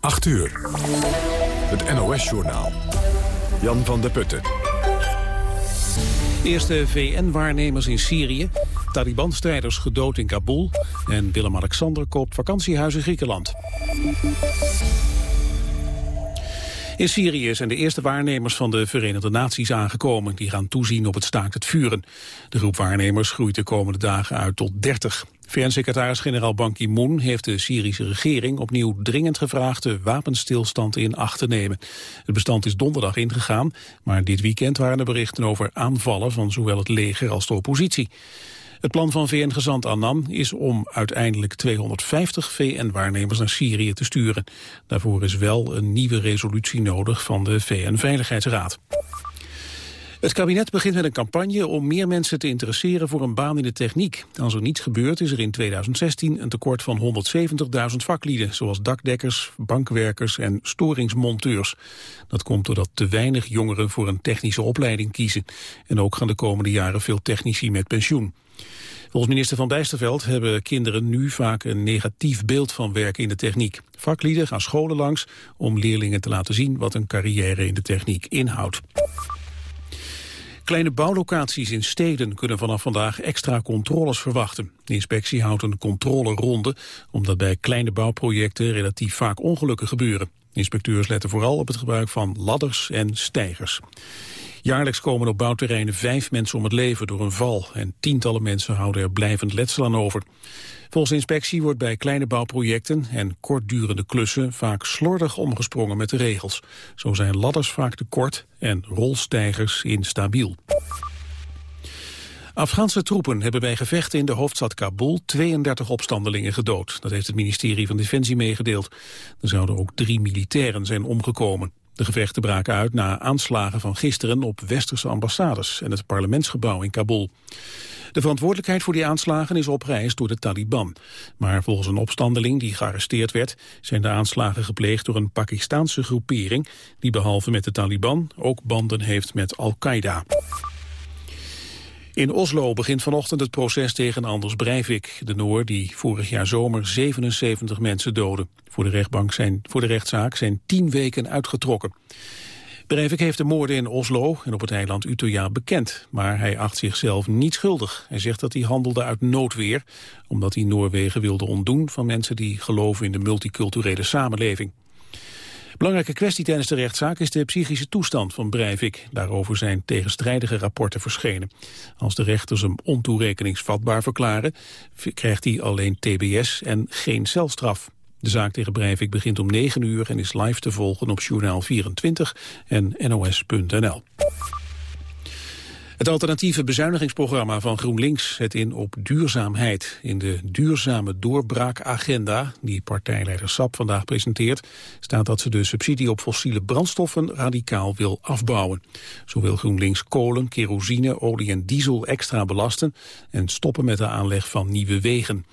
8 uur. Het NOS-journaal. Jan van der Putten. Eerste VN-waarnemers in Syrië. Taliban-strijders gedood in Kabul. En Willem-Alexander koopt vakantiehuis in Griekenland. In Syrië zijn de eerste waarnemers van de Verenigde Naties aangekomen. Die gaan toezien op het staakt het vuren. De groep waarnemers groeit de komende dagen uit tot 30. VN-secretaris-generaal Ban Ki-moon heeft de Syrische regering opnieuw dringend gevraagd de wapenstilstand in acht te nemen. Het bestand is donderdag ingegaan, maar dit weekend waren er berichten over aanvallen van zowel het leger als de oppositie. Het plan van VN-gezant Annan is om uiteindelijk 250 VN-waarnemers naar Syrië te sturen. Daarvoor is wel een nieuwe resolutie nodig van de VN-veiligheidsraad. Het kabinet begint met een campagne om meer mensen te interesseren voor een baan in de techniek. Als er niets gebeurt is er in 2016 een tekort van 170.000 vaklieden, zoals dakdekkers, bankwerkers en storingsmonteurs. Dat komt doordat te weinig jongeren voor een technische opleiding kiezen. En ook gaan de komende jaren veel technici met pensioen. Volgens minister Van Bijsterveld hebben kinderen nu vaak een negatief beeld van werken in de techniek. Vaklieden gaan scholen langs om leerlingen te laten zien wat een carrière in de techniek inhoudt. Kleine bouwlocaties in steden kunnen vanaf vandaag extra controles verwachten. De inspectie houdt een controleronde, omdat bij kleine bouwprojecten relatief vaak ongelukken gebeuren. Inspecteurs letten vooral op het gebruik van ladders en stijgers. Jaarlijks komen op bouwterreinen vijf mensen om het leven door een val... en tientallen mensen houden er blijvend letsel aan over. Volgens inspectie wordt bij kleine bouwprojecten en kortdurende klussen... vaak slordig omgesprongen met de regels. Zo zijn ladders vaak te kort en rolstijgers instabiel. Afghaanse troepen hebben bij gevechten in de hoofdstad Kabul 32 opstandelingen gedood. Dat heeft het ministerie van Defensie meegedeeld. Er zouden ook drie militairen zijn omgekomen. De gevechten braken uit na aanslagen van gisteren op westerse ambassades en het parlementsgebouw in Kabul. De verantwoordelijkheid voor die aanslagen is opgeëist door de Taliban. Maar volgens een opstandeling die gearresteerd werd... zijn de aanslagen gepleegd door een Pakistaanse groepering... die behalve met de Taliban ook banden heeft met Al-Qaeda. In Oslo begint vanochtend het proces tegen Anders Breivik, de Noor die vorig jaar zomer 77 mensen doodde. Voor de, rechtbank zijn, voor de rechtszaak zijn tien weken uitgetrokken. Breivik heeft de moorden in Oslo en op het eiland Utøya bekend, maar hij acht zichzelf niet schuldig. Hij zegt dat hij handelde uit noodweer, omdat hij Noorwegen wilde ontdoen van mensen die geloven in de multiculturele samenleving. Belangrijke kwestie tijdens de rechtszaak is de psychische toestand van Breivik. Daarover zijn tegenstrijdige rapporten verschenen. Als de rechters hem ontoerekeningsvatbaar verklaren, krijgt hij alleen tbs en geen celstraf. De zaak tegen Breivik begint om 9 uur en is live te volgen op Journaal 24 en nos.nl. Het alternatieve bezuinigingsprogramma van GroenLinks zet in op duurzaamheid. In de duurzame doorbraakagenda, die partijleider Sap vandaag presenteert, staat dat ze de subsidie op fossiele brandstoffen radicaal wil afbouwen. Zo wil GroenLinks kolen, kerosine, olie en diesel extra belasten en stoppen met de aanleg van nieuwe wegen.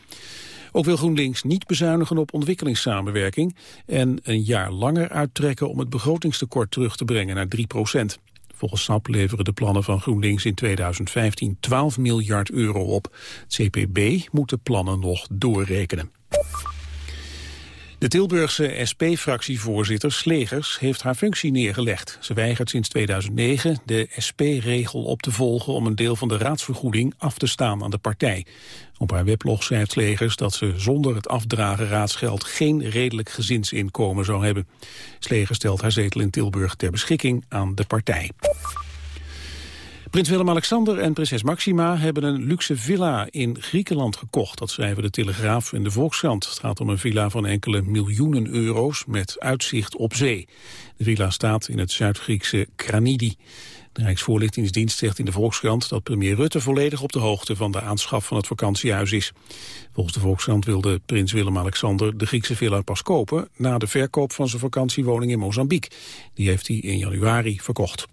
Ook wil GroenLinks niet bezuinigen op ontwikkelingssamenwerking en een jaar langer uittrekken om het begrotingstekort terug te brengen naar 3 procent. Volgens SAP leveren de plannen van GroenLinks in 2015 12 miljard euro op. Het CPB moet de plannen nog doorrekenen. De Tilburgse SP-fractievoorzitter Slegers heeft haar functie neergelegd. Ze weigert sinds 2009 de SP-regel op te volgen om een deel van de raadsvergoeding af te staan aan de partij. Op haar weblog schrijft Slegers dat ze zonder het afdragen raadsgeld geen redelijk gezinsinkomen zou hebben. Slegers stelt haar zetel in Tilburg ter beschikking aan de partij. Prins Willem-Alexander en prinses Maxima hebben een luxe villa in Griekenland gekocht. Dat schrijven de Telegraaf en de Volkskrant. Het gaat om een villa van enkele miljoenen euro's met uitzicht op zee. De villa staat in het Zuid-Griekse Kranidi. De Rijksvoorlichtingsdienst zegt in de Volkskrant dat premier Rutte volledig op de hoogte van de aanschaf van het vakantiehuis is. Volgens de Volkskrant wilde prins Willem-Alexander de Griekse villa pas kopen na de verkoop van zijn vakantiewoning in Mozambique. Die heeft hij in januari verkocht.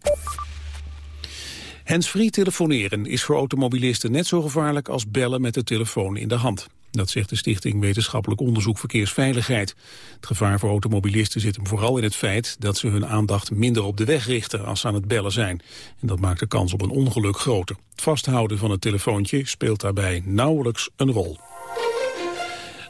Handsfree telefoneren is voor automobilisten net zo gevaarlijk als bellen met de telefoon in de hand. Dat zegt de Stichting Wetenschappelijk Onderzoek Verkeersveiligheid. Het gevaar voor automobilisten zit hem vooral in het feit dat ze hun aandacht minder op de weg richten als ze aan het bellen zijn. En dat maakt de kans op een ongeluk groter. Het vasthouden van het telefoontje speelt daarbij nauwelijks een rol.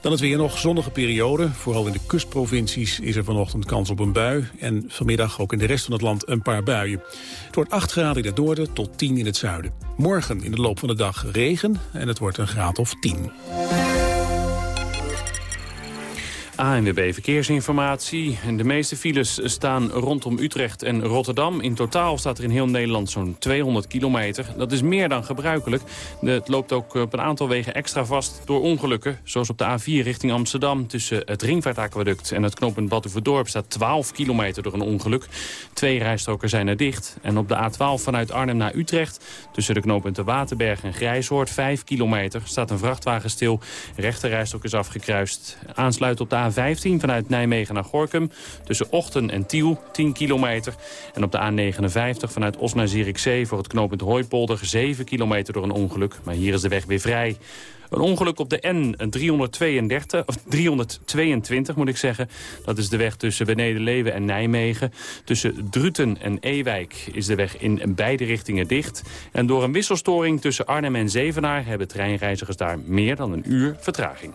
Dan het weer nog zonnige periode. Vooral in de kustprovincies is er vanochtend kans op een bui. En vanmiddag ook in de rest van het land een paar buien. Het wordt 8 graden in het noorden tot 10 in het zuiden. Morgen in de loop van de dag regen en het wordt een graad of 10. ANWB Verkeersinformatie. De meeste files staan rondom Utrecht en Rotterdam. In totaal staat er in heel Nederland zo'n 200 kilometer. Dat is meer dan gebruikelijk. Het loopt ook op een aantal wegen extra vast door ongelukken. Zoals op de A4 richting Amsterdam. Tussen het Ringvaartaquaduct en het knooppunt Batuverdorp staat 12 kilometer door een ongeluk. Twee rijstroken zijn er dicht. En op de A12 vanuit Arnhem naar Utrecht... tussen de knooppunten Waterberg en Grijshoort 5 kilometer... staat een vrachtwagen stil. Rechterrijstrook is afgekruist. Aansluit op de A15 vanuit Nijmegen naar Gorkum. Tussen Ochten en Tiel, 10 kilometer. En op de A59 vanuit Os naar Zierikzee voor het knooppunt Hooipolder... 7 kilometer door een ongeluk. Maar hier is de weg weer vrij. Een ongeluk op de N332, of 322 moet ik zeggen. Dat is de weg tussen Beneden-Leeuwen en Nijmegen. Tussen Druten en Ewijk is de weg in beide richtingen dicht. En door een wisselstoring tussen Arnhem en Zevenaar... hebben treinreizigers daar meer dan een uur vertraging.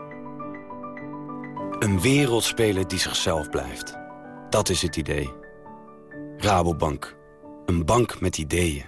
Een wereldspeler die zichzelf blijft. Dat is het idee. Rabobank. Een bank met ideeën.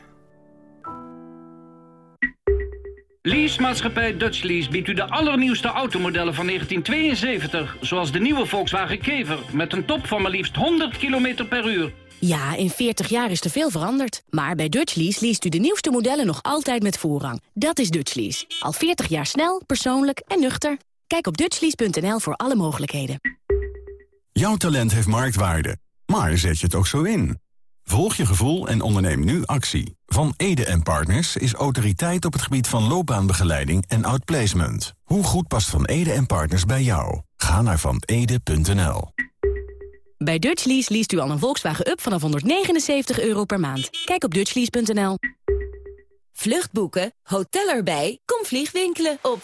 Leasemaatschappij Dutch Lease biedt u de allernieuwste automodellen van 1972... zoals de nieuwe Volkswagen Kever met een top van maar liefst 100 km per uur. Ja, in 40 jaar is er veel veranderd. Maar bij Dutch Lease leest u de nieuwste modellen nog altijd met voorrang. Dat is Dutch Lease. Al 40 jaar snel, persoonlijk en nuchter. Kijk op dutchlease.nl voor alle mogelijkheden. Jouw talent heeft marktwaarde, maar zet je het ook zo in? Volg je gevoel en onderneem nu actie. Van Ede en Partners is autoriteit op het gebied van loopbaanbegeleiding en outplacement. Hoe goed past Van Ede en Partners bij jou? Ga naar vanede.nl. Bij Dutch Lease leest u al een Volkswagen Up vanaf 179 euro per maand. Kijk op dutchlease.nl. Vluchtboeken, hotel erbij, kom vliegwinkelen op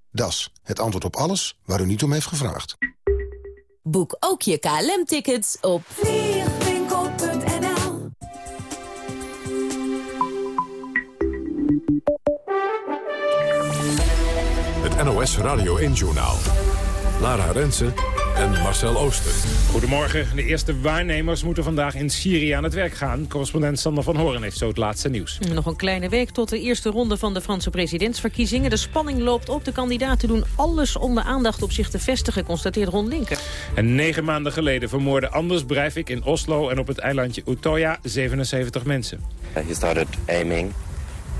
Das, het antwoord op alles waar u niet om heeft gevraagd. Boek ook je KLM-tickets op vliegwinkel.nl Het NOS Radio 1-journaal. Lara Rensen en Marcel Ooster. Goedemorgen. De eerste waarnemers moeten vandaag in Syrië aan het werk gaan. Correspondent Sander van Horen heeft zo het laatste nieuws. Nog een kleine week tot de eerste ronde van de Franse presidentsverkiezingen. De spanning loopt op. De kandidaten doen alles om de aandacht op zich te vestigen, constateert Ron Linker. En negen maanden geleden vermoorde Anders Breivik in Oslo en op het eilandje Utoya 77 mensen. He started aiming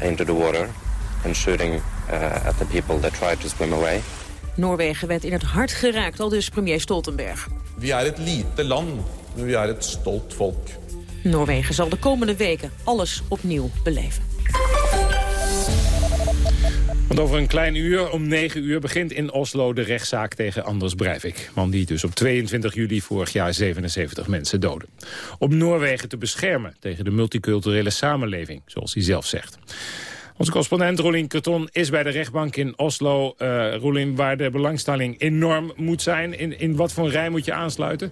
into the water and shooting uh, at the people that tried to swim away. Noorwegen werd in het hart geraakt, al dus premier Stoltenberg. We er het lite land, maar we er het stolt volk. Noorwegen zal de komende weken alles opnieuw beleven. Want over een klein uur, om 9 uur, begint in Oslo de rechtszaak tegen Anders Breivik. Man die dus op 22 juli vorig jaar 77 mensen doodde. Om Noorwegen te beschermen tegen de multiculturele samenleving, zoals hij zelf zegt. Onze correspondent Rolien Kreton is bij de rechtbank in Oslo. Uh, Rolien, waar de belangstelling enorm moet zijn. In, in wat voor rij moet je aansluiten?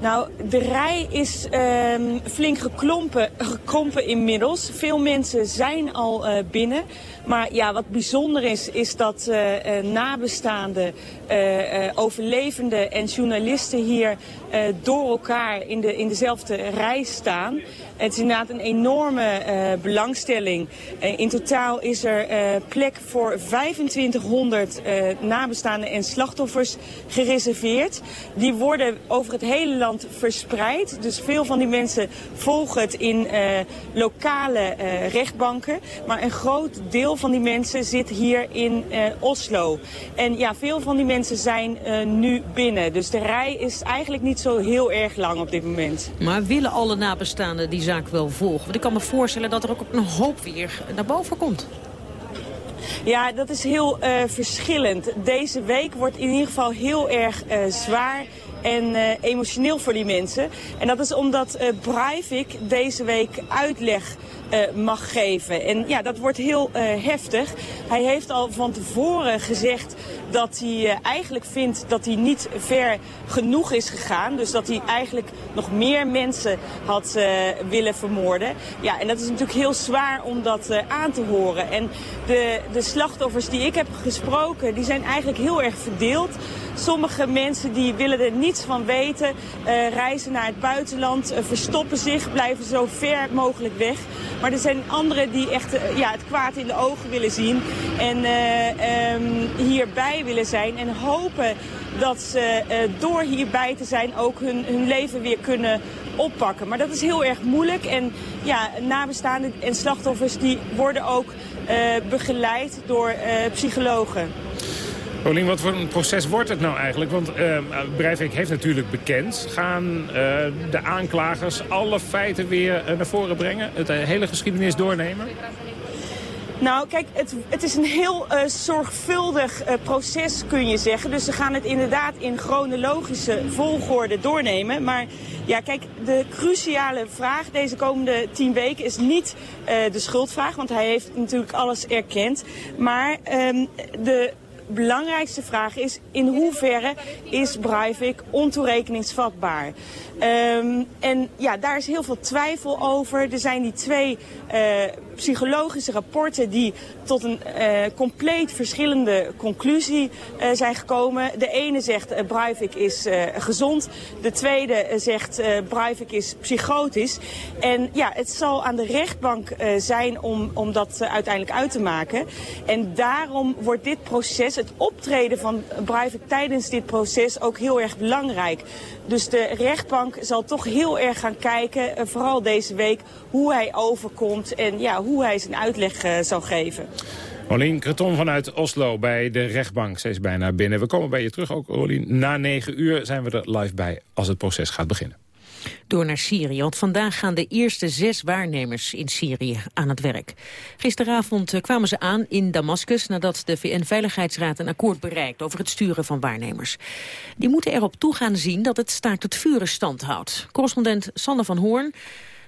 Nou, de rij is ehm, flink geklompen, gekrompen inmiddels. Veel mensen zijn al uh, binnen. Maar ja, wat bijzonder is, is dat uh, uh, nabestaanden, overlevenden en journalisten hier door elkaar in, de, in dezelfde rij staan. Het is inderdaad een enorme belangstelling. In totaal is er plek voor 2500 nabestaanden en slachtoffers gereserveerd. Die worden over het hele land verspreid. Dus veel van die mensen volgen het in lokale rechtbanken. Maar een groot deel van die mensen zit hier in Oslo. En ja, veel van die mensen zijn nu binnen. Dus de rij is eigenlijk niet zo heel erg lang op dit moment. Maar willen alle nabestaanden die zaak wel volgen? Want ik kan me voorstellen dat er ook een hoop weer naar boven komt. Ja, dat is heel uh, verschillend. Deze week wordt in ieder geval heel erg uh, zwaar en uh, emotioneel voor die mensen. En dat is omdat uh, Breivik deze week uitleg uh, mag geven. En ja, dat wordt heel heftig. Hij heeft al van tevoren gezegd dat hij eigenlijk vindt dat hij niet ver genoeg is gegaan. Dus dat hij eigenlijk nog meer mensen had willen vermoorden. Ja, en dat is natuurlijk heel zwaar om dat aan te horen. En de, de slachtoffers die ik heb gesproken, die zijn eigenlijk heel erg verdeeld. Sommige mensen die willen er niets van weten, reizen naar het buitenland, verstoppen zich, blijven zo ver mogelijk weg. Maar er zijn anderen die echt uh, ja, het kwaad in de ogen willen zien en um, hierbij willen zijn en hopen dat ze door hierbij te zijn ook hun, hun leven weer kunnen oppakken. Maar dat is heel erg moeilijk en ja, nabestaanden en slachtoffers die worden ook begeleid door psychologen. Rolien, wat voor een proces wordt het nou eigenlijk? Want uh, Breivik heeft natuurlijk bekend. Gaan uh, de aanklagers alle feiten weer uh, naar voren brengen? Het hele geschiedenis doornemen? Nou, kijk, het, het is een heel zorgvuldig proces, kun je zeggen. Dus ze gaan het inderdaad in chronologische volgorde doornemen. Maar ja, kijk, de cruciale vraag deze komende tien weken is niet de schuldvraag. Want hij heeft natuurlijk alles erkend. Maar um, de belangrijkste vraag is in hoeverre is Breivik ontoerekeningsvatbaar? Um, en ja, daar is heel veel twijfel over. Er zijn die twee uh, psychologische rapporten die tot een uh, compleet verschillende conclusie uh, zijn gekomen. De ene zegt uh, Breivik is gezond. De tweede zegt Breivik is psychotisch. En ja, het zal aan de rechtbank zijn om, om dat uiteindelijk uit te maken. En daarom wordt dit proces, het optreden van Breivik tijdens dit proces ook heel erg belangrijk. Dus de rechtbank zal toch heel erg gaan kijken, uh, vooral deze week, hoe hij overkomt en ja, hoe hij zijn uitleg uh, zal geven. Rolien Creton vanuit Oslo bij de rechtbank. Ze is bijna binnen. We komen bij je terug ook, Rolien. Na negen uur zijn we er live bij als het proces gaat beginnen. Door naar Syrië, want vandaag gaan de eerste zes waarnemers in Syrië aan het werk. Gisteravond eh, kwamen ze aan in Damascus nadat de VN-veiligheidsraad een akkoord bereikt over het sturen van waarnemers. Die moeten erop toe gaan zien dat het staakt het vuren stand houdt. Correspondent Sander van Hoorn.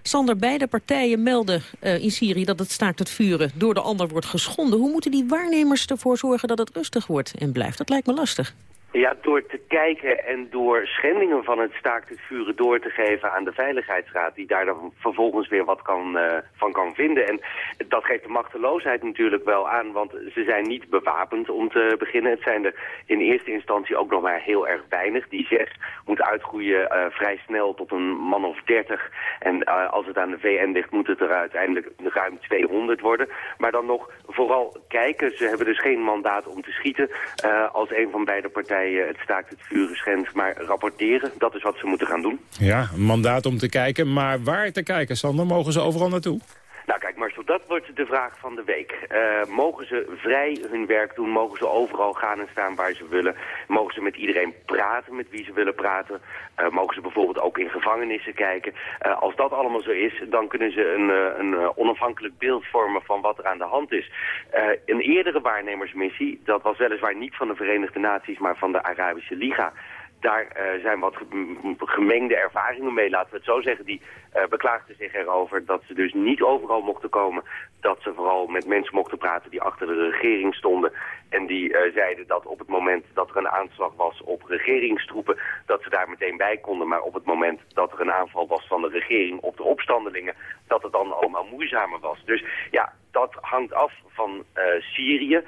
Sander, beide partijen melden uh, in Syrië dat het staakt het vuren door de ander wordt geschonden. Hoe moeten die waarnemers ervoor zorgen dat het rustig wordt en blijft? Dat lijkt me lastig. Ja, door te kijken en door schendingen van het staakt het vuren door te geven aan de Veiligheidsraad... die daar dan vervolgens weer wat kan, uh, van kan vinden. En dat geeft de machteloosheid natuurlijk wel aan, want ze zijn niet bewapend om te beginnen. Het zijn er in eerste instantie ook nog maar heel erg weinig. Die zes moet uitgroeien uh, vrij snel tot een man of dertig. En uh, als het aan de VN ligt moet het er uiteindelijk ruim 200 worden. Maar dan nog vooral kijken. Ze hebben dus geen mandaat om te schieten als een van beide partijen het staakt het vuren schendt, maar rapporteren. Dat is wat ze moeten gaan doen. Ja, een mandaat om te kijken. Maar waar te kijken, Sander? Mogen ze overal naartoe? Nou kijk Marcel, dat wordt de vraag van de week. Uh, mogen ze vrij hun werk doen? Mogen ze overal gaan en staan waar ze willen? Mogen ze met iedereen praten met wie ze willen praten? Uh, mogen ze bijvoorbeeld ook in gevangenissen kijken? Uh, als dat allemaal zo is, dan kunnen ze een, een onafhankelijk beeld vormen van wat er aan de hand is. een eerdere waarnemersmissie, dat was weliswaar niet van de Verenigde Naties, maar van de Arabische Liga daar zijn wat gemengde ervaringen mee, laten we het zo zeggen. Die beklaagden zich erover dat ze dus niet overal mochten komen. Dat ze vooral met mensen mochten praten die achter de regering stonden. En die zeiden dat op het moment dat er een aanslag was op regeringstroepen... dat ze daar meteen bij konden. Maar op het moment dat er een aanval was van de regering op de opstandelingen... dat het dan allemaal moeizamer was. Dus ja, dat hangt af van Syrië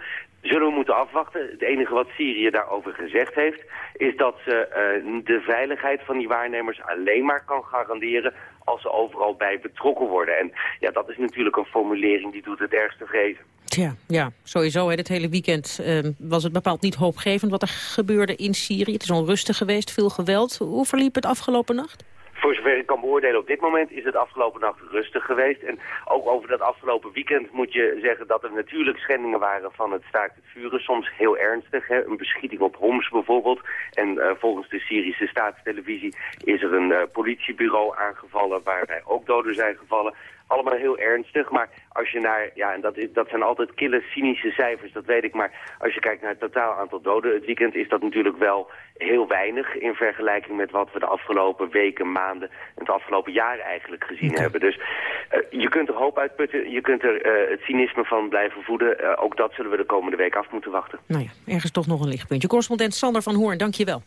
zullen we moeten afwachten. Het enige wat Syrië daarover gezegd heeft... is dat ze uh, de veiligheid van die waarnemers alleen maar kan garanderen... als ze overal bij betrokken worden. En ja, dat is natuurlijk een formulering die doet het ergste vrezen. Tja, ja, sowieso. Hè. Dit hele weekend uh, was het bepaald niet hoopgevend wat er gebeurde in Syrië. Het is onrustig geweest, veel geweld. Hoe verliep het afgelopen nacht? Voor zover ik kan beoordelen op dit moment is het afgelopen nacht rustig geweest. En ook over dat afgelopen weekend moet je zeggen dat er natuurlijk schendingen waren van het staakt het vuren. Soms heel ernstig, hè? een beschieting op Homs bijvoorbeeld. En uh, volgens de Syrische staatstelevisie is er een uh, politiebureau aangevallen waarbij ook doden zijn gevallen allemaal heel ernstig. Maar als je naar, ja, en dat, is, dat zijn altijd kille, cynische cijfers, dat weet ik. Maar als je kijkt naar het totaal aantal doden het weekend, is dat natuurlijk wel heel weinig in vergelijking met wat we de afgelopen weken, maanden en het afgelopen jaar eigenlijk gezien hebben. Dus uh, je kunt er hoop uitputten, je kunt er uh, het cynisme van blijven voeden. Uh, ook dat zullen we de komende week af moeten wachten. Nou ja, ergens toch nog een lichtpuntje. Correspondent Sander van Hoorn, dank je wel.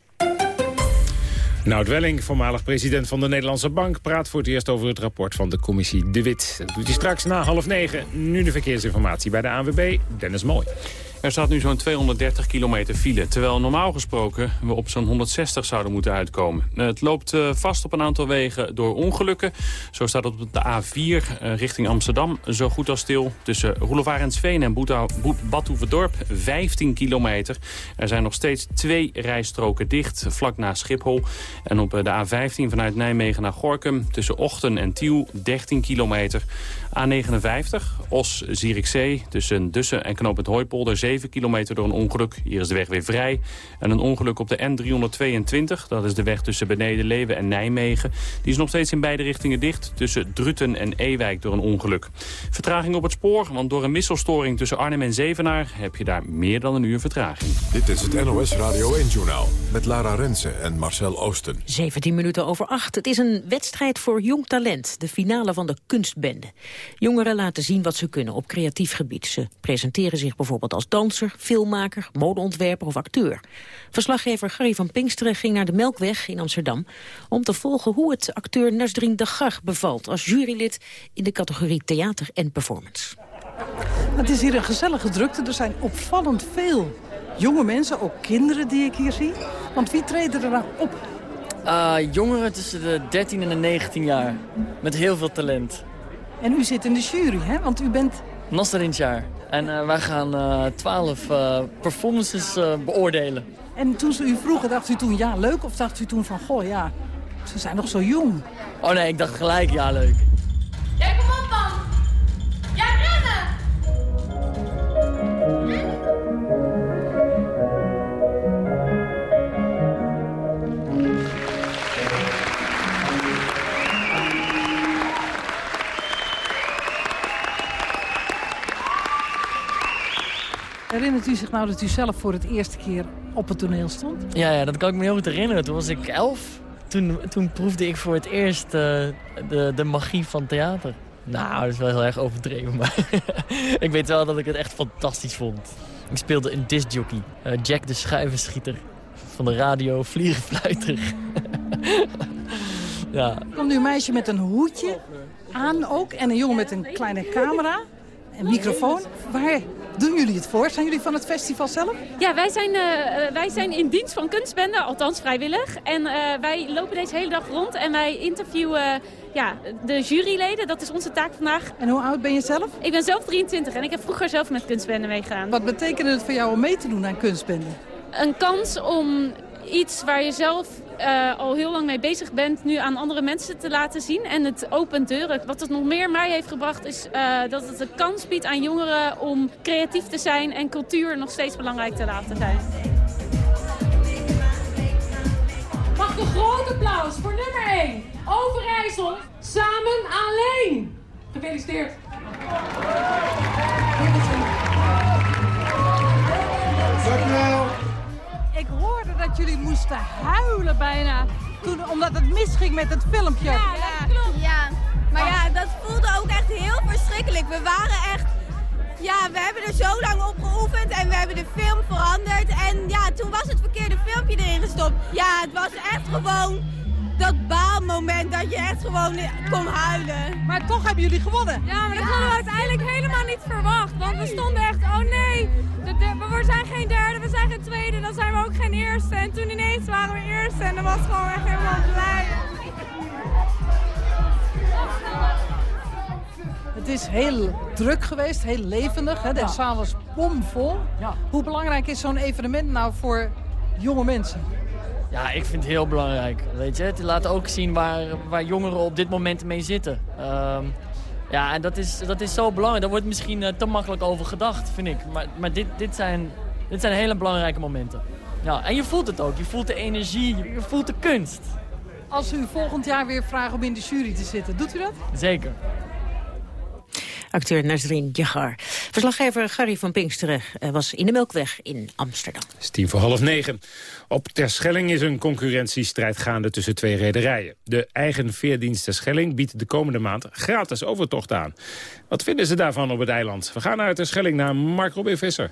Nout Welling, voormalig president van de Nederlandse Bank... praat voor het eerst over het rapport van de commissie De Wit. Dat doet hij straks na half negen. Nu de verkeersinformatie bij de ANWB. Dennis Mooi. Er staat nu zo'n 230 kilometer file, terwijl normaal gesproken we op zo'n 160 zouden moeten uitkomen. Het loopt uh, vast op een aantal wegen door ongelukken. Zo staat het op de A4 uh, richting Amsterdam zo goed als stil. Tussen Roelofarensveen en Badhoevedorp 15 kilometer. Er zijn nog steeds twee rijstroken dicht, vlak na Schiphol. En op de A15 vanuit Nijmegen naar Gorkum tussen Ochten en Tiel 13 kilometer. A59, Os-Zierikzee, tussen Dussen en Knoop het Hooipolder 7 kilometer door een ongeluk. Hier is de weg weer vrij. En een ongeluk op de N322, dat is de weg tussen Beneden-Leeuwen en Nijmegen. Die is nog steeds in beide richtingen dicht, tussen Druten en Ewijk door een ongeluk. Vertraging op het spoor, want door een misselstoring tussen Arnhem en Zevenaar... heb je daar meer dan een uur vertraging. Dit is het NOS Radio 1-journaal met Lara Rensen en Marcel Oosten. 17 minuten over 8. Het is een wedstrijd voor jong talent, de finale van de kunstbende. Jongeren laten zien wat ze kunnen op creatief gebied. Ze presenteren zich bijvoorbeeld als danser, filmmaker, modeontwerper of acteur. Verslaggever Gary van Pinksteren ging naar de Melkweg in Amsterdam... om te volgen hoe het acteur Nasdrin Dagar bevalt... als jurylid in de categorie theater en performance. Het is hier een gezellige drukte. Er zijn opvallend veel jonge mensen, ook kinderen die ik hier zie. Want wie treden er nou op? Uh, jongeren tussen de 13 en de 19 jaar. Met heel veel talent. En u zit in de jury, hè? Want u bent... jaar. En uh, wij gaan uh, 12 uh, performances uh, beoordelen. En toen ze u vroegen, dacht u toen ja leuk? Of dacht u toen van, goh ja, ze zijn nog zo jong? Oh nee, ik dacht gelijk ja leuk. Ja, kom op Herinnert u zich nou dat u zelf voor het eerste keer op het toneel stond? Ja, ja dat kan ik me heel goed herinneren. Toen was ik elf. Toen, toen proefde ik voor het eerst uh, de, de magie van theater. Nou, dat is wel heel erg overdreven, maar ik weet wel dat ik het echt fantastisch vond. Ik speelde een discjockey, uh, Jack de schuivenschieter van de radio, vliegenfluiter. ja. Komt nu een meisje met een hoedje aan ook en een jongen met een kleine camera en microfoon. Waar doen jullie het voor? Zijn jullie van het festival zelf? Ja, wij zijn, uh, wij zijn in dienst van kunstbende, althans vrijwillig. En uh, wij lopen deze hele dag rond en wij interviewen ja, de juryleden. Dat is onze taak vandaag. En hoe oud ben je zelf? Ik ben zelf 23 en ik heb vroeger zelf met kunstbende meegegaan. Wat betekent het voor jou om mee te doen aan kunstbende? Een kans om iets waar je zelf uh, al heel lang mee bezig bent... nu aan andere mensen te laten zien. En het opent deuren. Wat het nog meer mij heeft gebracht is uh, dat het een kans biedt aan jongeren... om creatief te zijn en cultuur nog steeds belangrijk te laten zijn. Mag een groot applaus voor nummer 1. Overijssel, samen alleen. Gefeliciteerd. Dank. Dat jullie moesten huilen bijna. Toen, omdat het misging met het filmpje. Ja, dat klopt. Ja. Maar ja, dat voelde ook echt heel verschrikkelijk. We waren echt... Ja, we hebben er zo lang op geoefend en we hebben de film veranderd. En ja, toen was het verkeerde filmpje erin gestopt. Ja, het was echt gewoon dat baalmoment dat je echt gewoon kon huilen. Maar toch hebben jullie gewonnen. Ja, maar dat hadden we uiteindelijk helemaal niet verwacht. Want we stonden echt, oh nee, we zijn geen derde, we zijn geen tweede, dan zijn we ook geen eerste. En toen ineens waren we eerste en dan was gewoon echt helemaal blij. Het is heel druk geweest, heel levendig. Hè? De zaal was bomvol. Hoe belangrijk is zo'n evenement nou voor jonge mensen? Ja, ik vind het heel belangrijk. Weet je? Het laat ook zien waar, waar jongeren op dit moment mee zitten. Ehm, ja, en dat is, dat is zo belangrijk. Daar wordt misschien uh, te makkelijk over gedacht, vind ik. Maar, maar dit, dit, zijn, dit zijn hele belangrijke momenten. Ja, en je voelt het ook. Je voelt de energie, je voelt de kunst. Als u volgend jaar weer vraagt om in de jury te zitten, doet u dat? Zeker acteur Nazrin Jagar. Verslaggever Gary van Pinksteren eh, was in de Melkweg in Amsterdam. Het is tien voor half negen. Op Terschelling is een concurrentiestrijd gaande tussen twee rederijen. De eigen veerdienst Terschelling biedt de komende maand gratis overtocht aan. Wat vinden ze daarvan op het eiland? We gaan naar Terschelling naar Mark Robin Visser.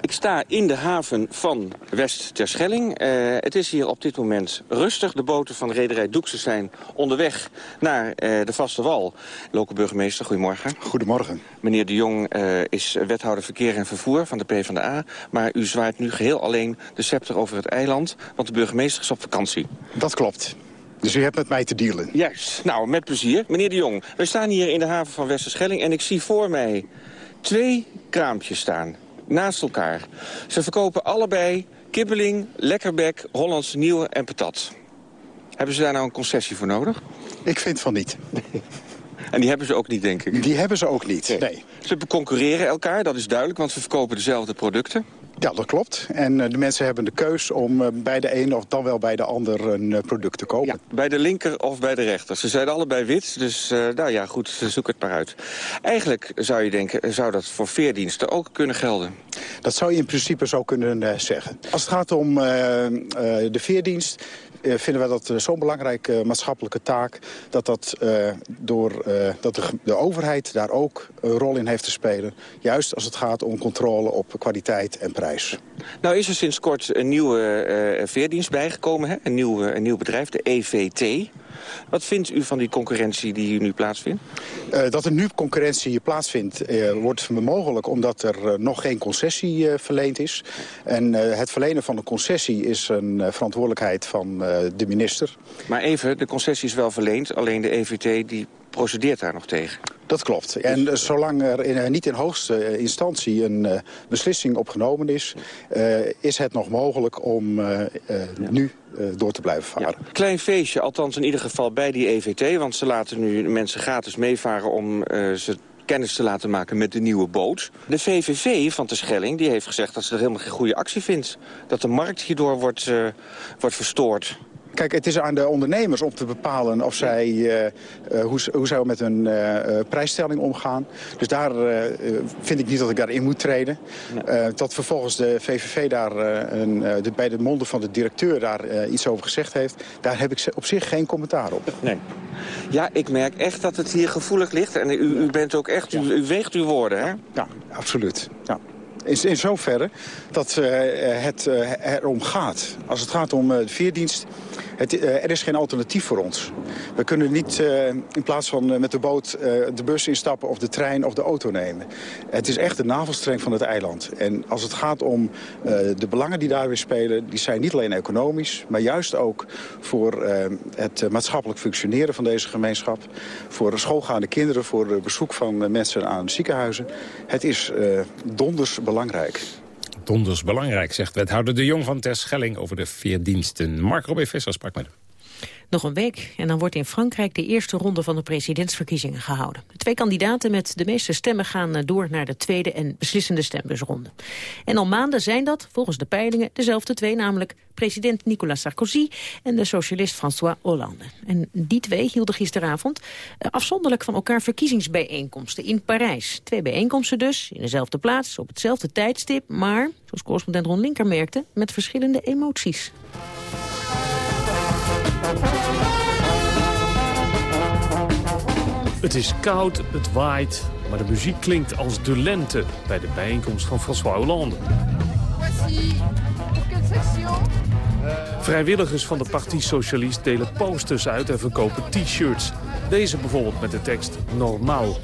Ik sta in de haven van West-Terschelling. Uh, het is hier op dit moment rustig. De boten van rederij Doekse zijn onderweg naar uh, de Vaste Wal. Lokale burgemeester, goedemorgen. Goedemorgen. Meneer de Jong uh, is wethouder verkeer en vervoer van de PvdA. Maar u zwaait nu geheel alleen de scepter over het eiland, want de burgemeester is op vakantie. Dat klopt. Dus u hebt met mij te dealen. Juist. Nou, met plezier. Meneer de Jong, we staan hier in de haven van Westerschelling... en ik zie voor mij twee kraampjes staan naast elkaar. Ze verkopen allebei kibbeling, lekkerbek, Hollands nieuwe en patat. Hebben ze daar nou een concessie voor nodig? Ik vind van niet. En die hebben ze ook niet, denk ik? Die hebben ze ook niet, nee. Ze concurreren elkaar, dat is duidelijk, want ze verkopen dezelfde producten. Ja, dat klopt. En uh, de mensen hebben de keus om uh, bij de een of dan wel bij de ander een uh, product te kopen. Ja, bij de linker of bij de rechter. Ze zijn allebei wit, dus nou ja, goed, zoek het maar uit. Eigenlijk zou je denken, zou dat voor veerdiensten ook kunnen gelden? Dat zou je in principe zo kunnen zeggen. Als het gaat om de veerdienst, uh, vinden wij dat uh, zo'n belangrijke uh, maatschappelijke taak... dat, dat, door, dat de, de, overheid daar ook een rol in heeft te spelen. Juist als het gaat om controle op kwaliteit en prijs. Nou is er sinds kort een nieuwe veerdienst bijgekomen. Hè? Een, nieuw, een nieuw bedrijf, de EVT. Wat vindt u van die concurrentie die hier nu plaatsvindt? Uh, dat er nu concurrentie plaatsvindt uh, wordt mogelijk omdat er uh, nog geen concessie verleend is. En het verlenen van een concessie is een verantwoordelijkheid van de minister. Maar even, de concessie is wel verleend, alleen de EVT die procedeert daar nog tegen. Dat klopt. En dus, zolang er in, niet in hoogste instantie een uh, beslissing opgenomen is... Uh, is het nog mogelijk om uh, ja. nu door te blijven varen. Ja. Klein feestje, althans in ieder geval bij die EVT... want ze laten nu mensen gratis meevaren om ze kennis te laten maken met de nieuwe boot. De VVV van de Schelling die heeft gezegd dat ze er helemaal geen goede actie vindt. Dat de markt hierdoor wordt, wordt verstoord. Kijk, het is aan de ondernemers om te bepalen of zij, uh, uh, hoe, hoe zij met hun uh, prijsstelling omgaan. Dus daar vind ik niet dat ik daarin moet treden. Dat vervolgens de VVV daar een, de, bij de monden van de directeur daar iets over gezegd heeft... daar heb ik op zich geen commentaar op. Nee. Ja, ik merk echt dat het hier gevoelig ligt. En u, u bent ook echt, u, u weegt uw woorden, hè? Ja, absoluut. Ja. In, in zoverre dat uh, het uh, erom gaat. Als het gaat om uh, de veerdienst, het, er is geen alternatief voor ons. We kunnen niet in plaats van met de boot de bus instappen of de trein of de auto nemen. Het is echt de navelstreng van het eiland. En als het gaat om de belangen die daar weer spelen, die zijn niet alleen economisch, maar juist ook voor het maatschappelijk functioneren van deze gemeenschap. Voor schoolgaande kinderen, voor bezoek van mensen aan ziekenhuizen. Het is donders belangrijk. Donders belangrijk, zegt wethouder De Jong van Terschelling over de veerdiensten. Mark Robin Visser sprak met hem. Nog een week en dan wordt in Frankrijk de eerste ronde van de presidentsverkiezingen gehouden. De twee kandidaten met de meeste stemmen gaan eh, door naar de tweede en beslissende stembusronde. En al maanden zijn dat, volgens de peilingen, dezelfde twee, namelijk president Nicolas Sarkozy en de socialist François Hollande. En die twee hielden gisteravond eh, afzonderlijk van elkaar verkiezingsbijeenkomsten in Parijs. Twee bijeenkomsten dus, in dezelfde plaats, op hetzelfde tijdstip, maar, zoals correspondent Ron Linker merkte, met verschillende emoties. Het is koud, het waait, maar de muziek klinkt als de lente bij de bijeenkomst van François Hollande. Vrijwilligers van de Parti Socialiste delen posters uit en verkopen t-shirts. Deze bijvoorbeeld met de tekst Normaal.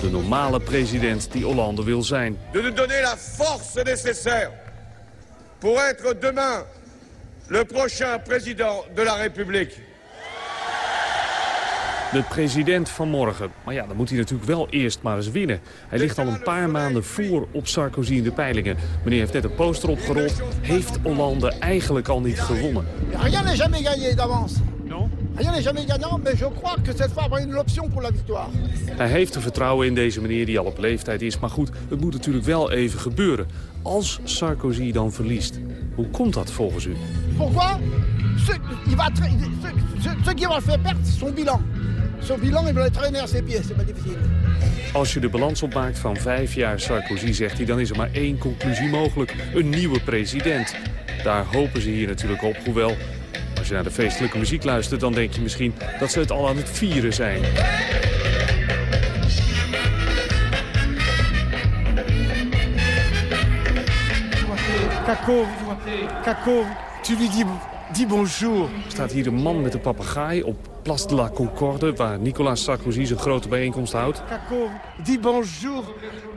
De normale president die Hollande wil zijn. De nous donner la force nécessaire pour être demain le prochain président de la République. De president van morgen. Maar ja, dan moet hij natuurlijk wel eerst maar eens winnen. Hij ligt al een paar maanden voor op Sarkozy in de peilingen. Meneer heeft net een poster opgerold. Heeft Hollande eigenlijk al niet gewonnen? Rien n'est jamais gagné d'avance. Rien n'est jamais gagnant, mais je crois que cette fois, avoir une option pour la victoire. Hij heeft er vertrouwen in deze meneer die al op leeftijd is. Maar goed, het moet natuurlijk wel even gebeuren. Als Sarkozy dan verliest, hoe komt dat volgens u? Pourquoi il va ceux, qui vont faire perdre, son bilan. Son bilan, il va à ses pieds, c'est pas difficile. Als je de balans opmaakt van vijf jaar Sarkozy, zegt hij... dan is er maar één conclusie mogelijk. Een nieuwe president. Daar hopen ze hier natuurlijk op. Hoewel, als je naar de feestelijke muziek luistert... dan denk je misschien dat ze het al aan het vieren zijn. Caco, Caco, tu lui dis, dis bonjour. Staat hier een man met een papegaai op Place de la Concorde... waar Nicolas Sarkozy zijn grote bijeenkomst houdt. Caco, dis bonjour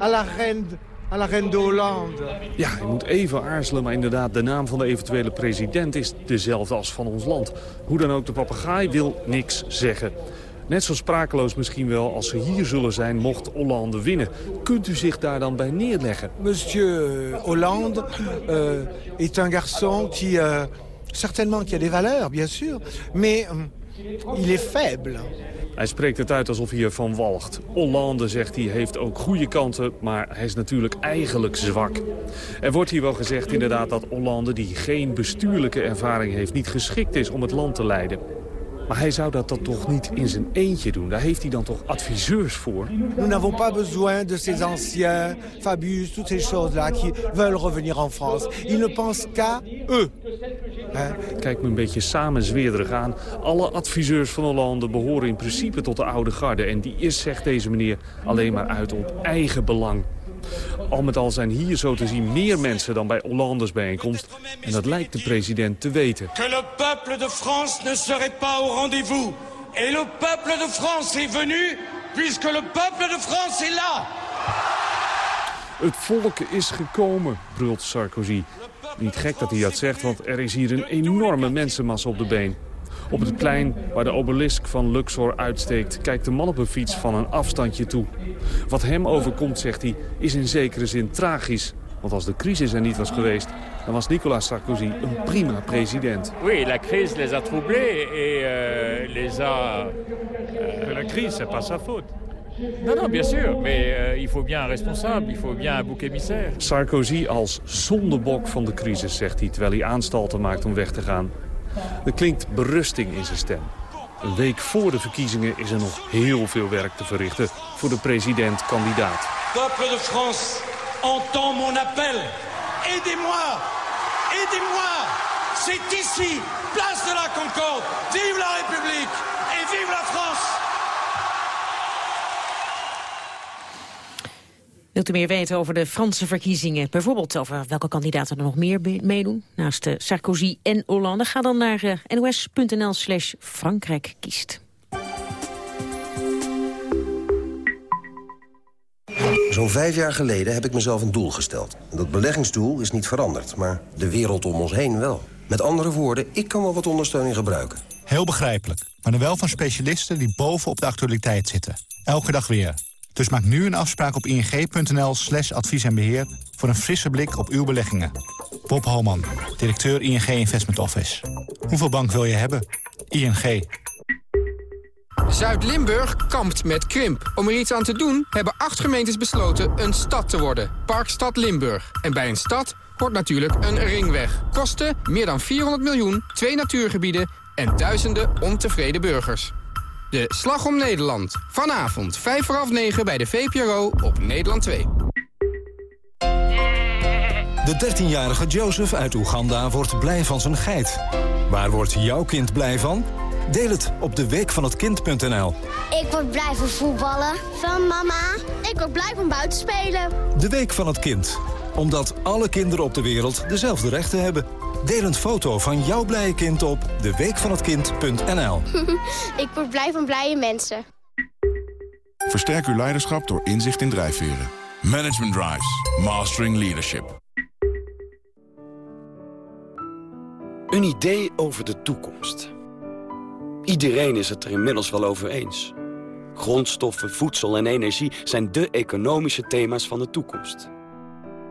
à la reine, à la reine de Hollande. Ja, je moet even aarzelen, maar inderdaad, de naam van de eventuele president is dezelfde als van ons land. Hoe dan ook, de papegaai wil niks zeggen. Net zo sprakeloos misschien wel als ze hier zullen zijn mocht Hollande winnen. Kunt u zich daar dan bij neerleggen? Monsieur Hollande euh, est un garçon qui, euh, certainement, qui a des valeurs, bien sûr, mais euh, il est faible. Hij spreekt het uit alsof hij ervan walgt. Hollande, zegt hij, heeft ook goede kanten, maar hij is natuurlijk eigenlijk zwak. Er wordt hier wel gezegd inderdaad dat Hollande, die geen bestuurlijke ervaring heeft... niet geschikt is om het land te leiden. Maar hij zou dat dan toch niet in zijn eentje doen? Daar heeft hij dan toch adviseurs voor? Nous n'avons pas besoin de ces anciens, Fabius, toutes ces choses-là qui veulent revenir en France. Ils ne pensent qu'à eux. Kijk me een beetje samenzweerderig aan. Alle adviseurs van Hollande behoren in principe tot de oude garde. En die is, zegt deze meneer, alleen maar uit op eigen belang. Al met al zijn hier zo te zien meer mensen dan bij Hollandes bijeenkomst. En dat lijkt de president te weten. Que le peuple de France ne serait pas au rendez-vous. Et le peuple de France est venu, puisque le peuple de France est là. Het volk is gekomen, brult Sarkozy. Niet gek dat hij dat zegt, want er is hier een enorme mensenmassa op de been. Op het plein waar de obelisk van Luxor uitsteekt... kijkt de man op een fiets van een afstandje toe. Wat hem overkomt, zegt hij, is in zekere zin tragisch. Want als de crisis er niet was geweest... dan was Nicolas Sarkozy een prima president. Oui, la crise les a troublés et euh, les a... euh, La crise, c'est pas sa faute. Non, non, bien sûr, mais euh, il faut bien un responsable, il faut bien un bouc émissaire. Sarkozy als zondebok van de crisis, zegt hij... terwijl hij aanstalten maakt om weg te gaan. Er klinkt berusting in zijn stem. Een week voor de verkiezingen is er nog heel veel werk te verrichten... voor de president-kandidaat. Peuple de France, entends mon appel. Aidez-moi, aidez-moi. C'est ici, place de la Concorde. Vive la République Wilt u meer weten over de Franse verkiezingen? Bijvoorbeeld over welke kandidaten er nog meer meedoen? Naast eh, Sarkozy en Hollande. Ga dan naar eh, nos.nl slash Frankrijk kiest. Zo'n vijf jaar geleden heb ik mezelf een doel gesteld. Dat beleggingsdoel is niet veranderd, maar de wereld om ons heen wel. Met andere woorden, ik kan wel wat ondersteuning gebruiken. Heel begrijpelijk, maar dan wel van specialisten die bovenop de actualiteit zitten. Elke dag weer. Dus maak nu een afspraak op ing.nl slash advies en beheer... voor een frisse blik op uw beleggingen. Bob Holman, directeur ING Investment Office. Hoeveel bank wil je hebben? ING. Zuid-Limburg kampt met krimp. Om er iets aan te doen hebben acht gemeentes besloten een stad te worden. Parkstad Limburg. En bij een stad hoort natuurlijk een ringweg. Kosten meer dan 400 miljoen, twee natuurgebieden en duizenden ontevreden burgers. De Slag om Nederland. Vanavond, 5 voor half 9 bij de VPRO op Nederland 2. De 13-jarige Joseph uit Oeganda wordt blij van zijn geit. Waar wordt jouw kind blij van? Deel het op de weekvanhetkind.nl. Ik word blij van voetballen. Van mama. Ik word blij van buiten spelen. De Week van het Kind. Omdat alle kinderen op de wereld dezelfde rechten hebben. Deel een foto van jouw blije kind op deweekvanhetkind.nl. ik word blij van blije mensen. Versterk uw leiderschap door inzicht in drijfveren. Management Drives. Mastering Leadership. Een idee over de toekomst. Iedereen is het er inmiddels wel over eens. Grondstoffen, voedsel en energie zijn de economische thema's van de toekomst.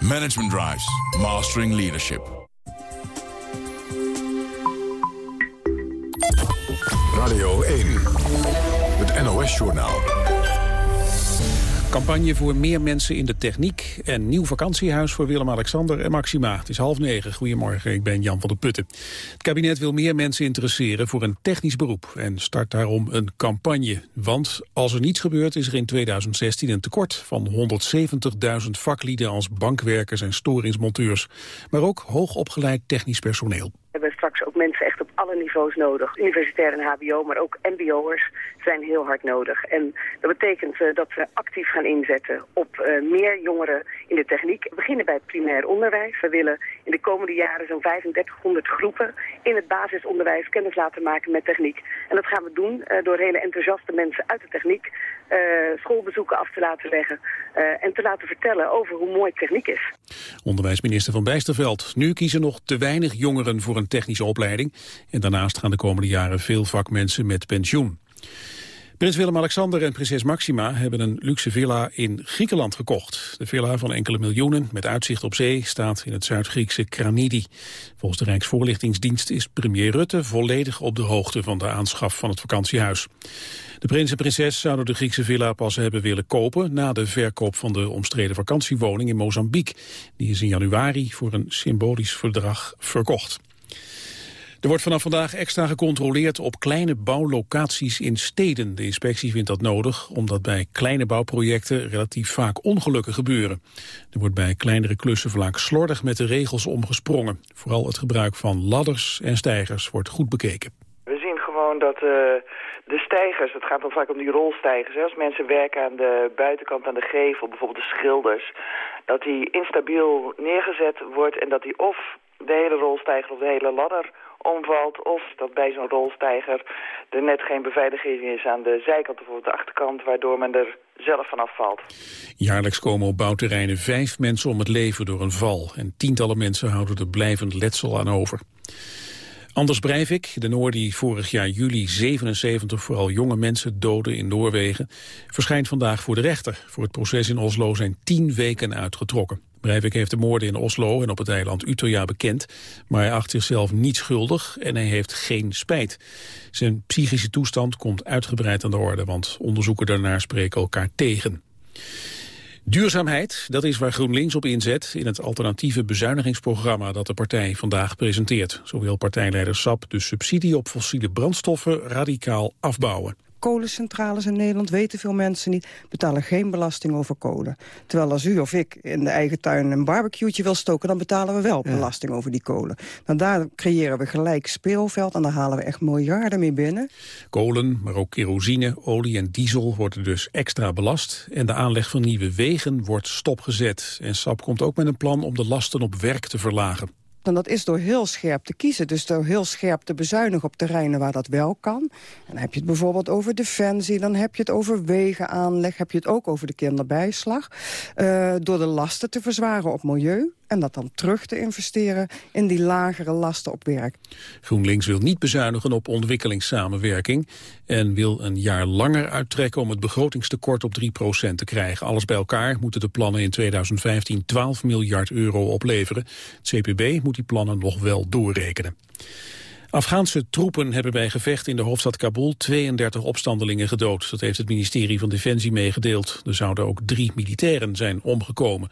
Management Drives. Mastering Leadership. Radio 1. Het NOS-journaal. Campagne voor meer mensen in de techniek en nieuw vakantiehuis voor Willem-Alexander en Maxima. Het is half negen. Goedemorgen, ik ben Jan van der Putten. Het kabinet wil meer mensen interesseren voor een technisch beroep en start daarom een campagne. Want als er niets gebeurt is er in 2016 een tekort van 170.000 vaklieden als bankwerkers en storingsmonteurs. Maar ook hoogopgeleid technisch personeel hebben straks ook mensen echt op alle niveaus nodig. Universitair en hbo, maar ook mbo'ers zijn heel hard nodig. En dat betekent uh, dat we actief gaan inzetten op uh, meer jongeren in de techniek. We beginnen bij het primair onderwijs. We willen in de komende jaren zo'n 3500 groepen in het basisonderwijs kennis laten maken met techniek. En dat gaan we doen uh, door hele enthousiaste mensen uit de techniek schoolbezoeken af te laten leggen en te laten vertellen over hoe mooi techniek is. Onderwijsminister Van Bijsterveld. Nu kiezen nog te weinig jongeren voor een technische opleiding. En daarnaast gaan de komende jaren veel vakmensen met pensioen. Prins Willem-Alexander en prinses Maxima hebben een luxe villa in Griekenland gekocht. De villa van enkele miljoenen met uitzicht op zee staat in het Zuid-Griekse Kranidi. Volgens de Rijksvoorlichtingsdienst is premier Rutte volledig op de hoogte van de aanschaf van het vakantiehuis. De prins en prinses zouden de Griekse villa pas hebben willen kopen na de verkoop van de omstreden vakantiewoning in Mozambique. Die is in januari voor een symbolisch verdrag verkocht. Er wordt vanaf vandaag extra gecontroleerd op kleine bouwlocaties in steden. De inspectie vindt dat nodig, omdat bij kleine bouwprojecten relatief vaak ongelukken gebeuren. Er wordt bij kleinere klussen vaak slordig met de regels omgesprongen. Vooral het gebruik van ladders en stijgers wordt goed bekeken. We zien gewoon dat... Uh de stijgers, het gaat dan vaak om die rolstijgers. Hè. Als mensen werken aan de buitenkant, aan de gevel, bijvoorbeeld de schilders... dat die instabiel neergezet wordt en dat die of de hele rolstijger of de hele ladder omvalt... of dat bij zo'n rolstijger er net geen beveiliging is aan de zijkant of op de achterkant... waardoor men er zelf vanaf valt. Jaarlijks komen op bouwterreinen vijf mensen om het leven door een val... en tientallen mensen houden er blijvend letsel aan over. Anders Breivik, de Noor die vorig jaar juli 77 vooral jonge mensen doodde in Noorwegen, verschijnt vandaag voor de rechter. Voor het proces in Oslo zijn tien weken uitgetrokken. Breivik heeft de moorden in Oslo en op het eiland Utøya bekend, maar hij acht zichzelf niet schuldig en hij heeft geen spijt. Zijn psychische toestand komt uitgebreid aan de orde, want onderzoeken daarnaar spreken elkaar tegen. Duurzaamheid, dat is waar GroenLinks op inzet in het alternatieve bezuinigingsprogramma dat de partij vandaag presenteert. Zo wil partijleider Sap de subsidie op fossiele brandstoffen radicaal afbouwen kolencentrales in Nederland, weten veel mensen niet, betalen geen belasting over kolen. Terwijl als u of ik in de eigen tuin een barbecueetje wil stoken, dan betalen we wel belasting over die kolen. Nou, daar creëren we gelijk speelveld en daar halen we echt miljarden mee binnen. Kolen, maar ook kerosine, olie en diesel worden dus extra belast. En de aanleg van nieuwe wegen wordt stopgezet. En SAP komt ook met een plan om de lasten op werk te verlagen. En dat is door heel scherp te kiezen. Dus door heel scherp te bezuinigen op terreinen waar dat wel kan. En dan heb je het bijvoorbeeld over defensie. Dan heb je het over wegenaanleg. Heb je het ook over de kinderbijslag. Uh, door de lasten te verzwaren op milieu. En dat dan terug te investeren in die lagere lasten op werk. GroenLinks wil niet bezuinigen op ontwikkelingssamenwerking... en wil een jaar langer uittrekken om het begrotingstekort op 3% te krijgen. Alles bij elkaar moeten de plannen in 2015 12 miljard euro opleveren. Het CPB moet die plannen nog wel doorrekenen. Afghaanse troepen hebben bij gevecht in de hoofdstad Kabul 32 opstandelingen gedood. Dat heeft het ministerie van Defensie meegedeeld. Er zouden ook drie militairen zijn omgekomen.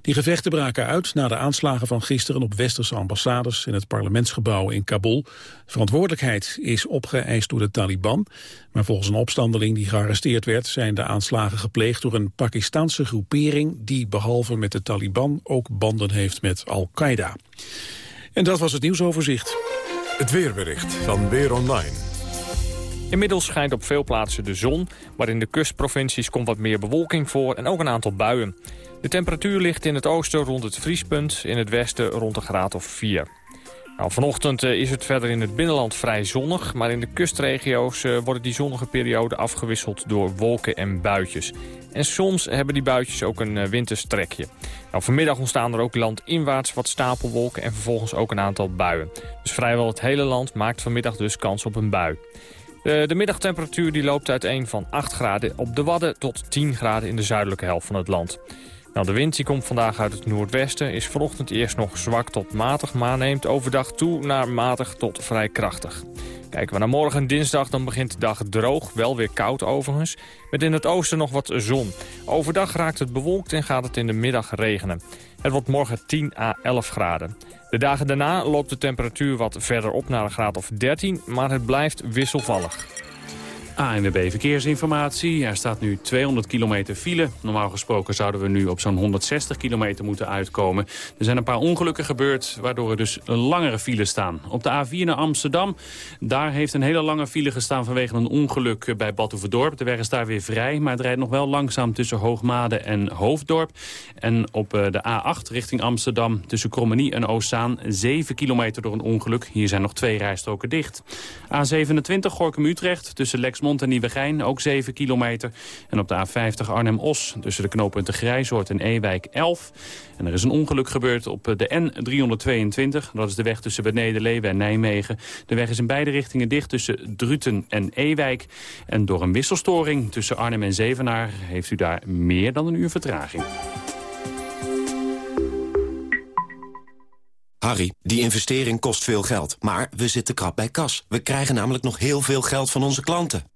Die gevechten braken uit na de aanslagen van gisteren op westerse ambassades in het parlementsgebouw in Kabul. Verantwoordelijkheid is opgeëist door de Taliban. Maar volgens een opstandeling die gearresteerd werd zijn de aanslagen gepleegd door een Pakistanse groepering die behalve met de Taliban ook banden heeft met Al-Qaeda. En dat was het nieuwsoverzicht. Het weerbericht van Weer Online. Inmiddels schijnt op veel plaatsen de zon, maar in de kustprovincies komt wat meer bewolking voor en ook een aantal buien. De temperatuur ligt in het oosten rond het vriespunt, in het westen rond een graad of 4. Nou, vanochtend eh, is het verder in het binnenland vrij zonnig... maar in de kustregio's uh, worden die zonnige perioden afgewisseld door wolken en buitjes. En soms hebben die buitjes ook een uh, winterstrekje. Nou, vanmiddag ontstaan er ook landinwaarts wat stapelwolken... en vervolgens ook een aantal buien. Dus vrijwel het hele land maakt vanmiddag dus kans op een bui. De middagtemperatuur die loopt uiteen van 8 graden op de Wadden... tot 10 graden in de zuidelijke helft van het land. Nou, de wind die komt vandaag uit het noordwesten, is vanochtend eerst nog zwak tot matig... maar neemt overdag toe naar matig tot vrij krachtig. Kijken we naar morgen dinsdag, dan begint de dag droog, wel weer koud overigens... met in het oosten nog wat zon. Overdag raakt het bewolkt en gaat het in de middag regenen. Het wordt morgen 10 à 11 graden. De dagen daarna loopt de temperatuur wat verder op naar een graad of 13... maar het blijft wisselvallig. ANWB Verkeersinformatie. Er staat nu 200 kilometer file. Normaal gesproken zouden we nu op zo'n 160 kilometer moeten uitkomen. Er zijn een paar ongelukken gebeurd, waardoor er dus langere files staan. Op de A4 naar Amsterdam, daar heeft een hele lange file gestaan vanwege een ongeluk bij Badhoevedorp. De weg is daar weer vrij, maar het rijdt nog wel langzaam tussen Hoogmade en Hoofddorp. En op eh, de A8 richting Amsterdam tussen Krommenie en Oostzaan 7 kilometer door een ongeluk. Hier zijn nog twee rijstroken dicht. A27 Gorkum-Utrecht tussen Lex Lexmond en ook 7 kilometer. En op de A50 Arnhem-Os tussen de knooppunten Grijzoord en Ewijk 11. En er is een ongeluk gebeurd op de N322. Dat is de weg tussen Beneden-Leeuwen en Nijmegen. De weg is in beide richtingen dicht tussen Druten en Ewijk. En door een wisselstoring tussen Arnhem en Zevenaar... heeft u daar meer dan een uur vertraging. Harry, die investering kost veel geld, maar we zitten krap bij kas. We krijgen namelijk nog heel veel geld van onze klanten.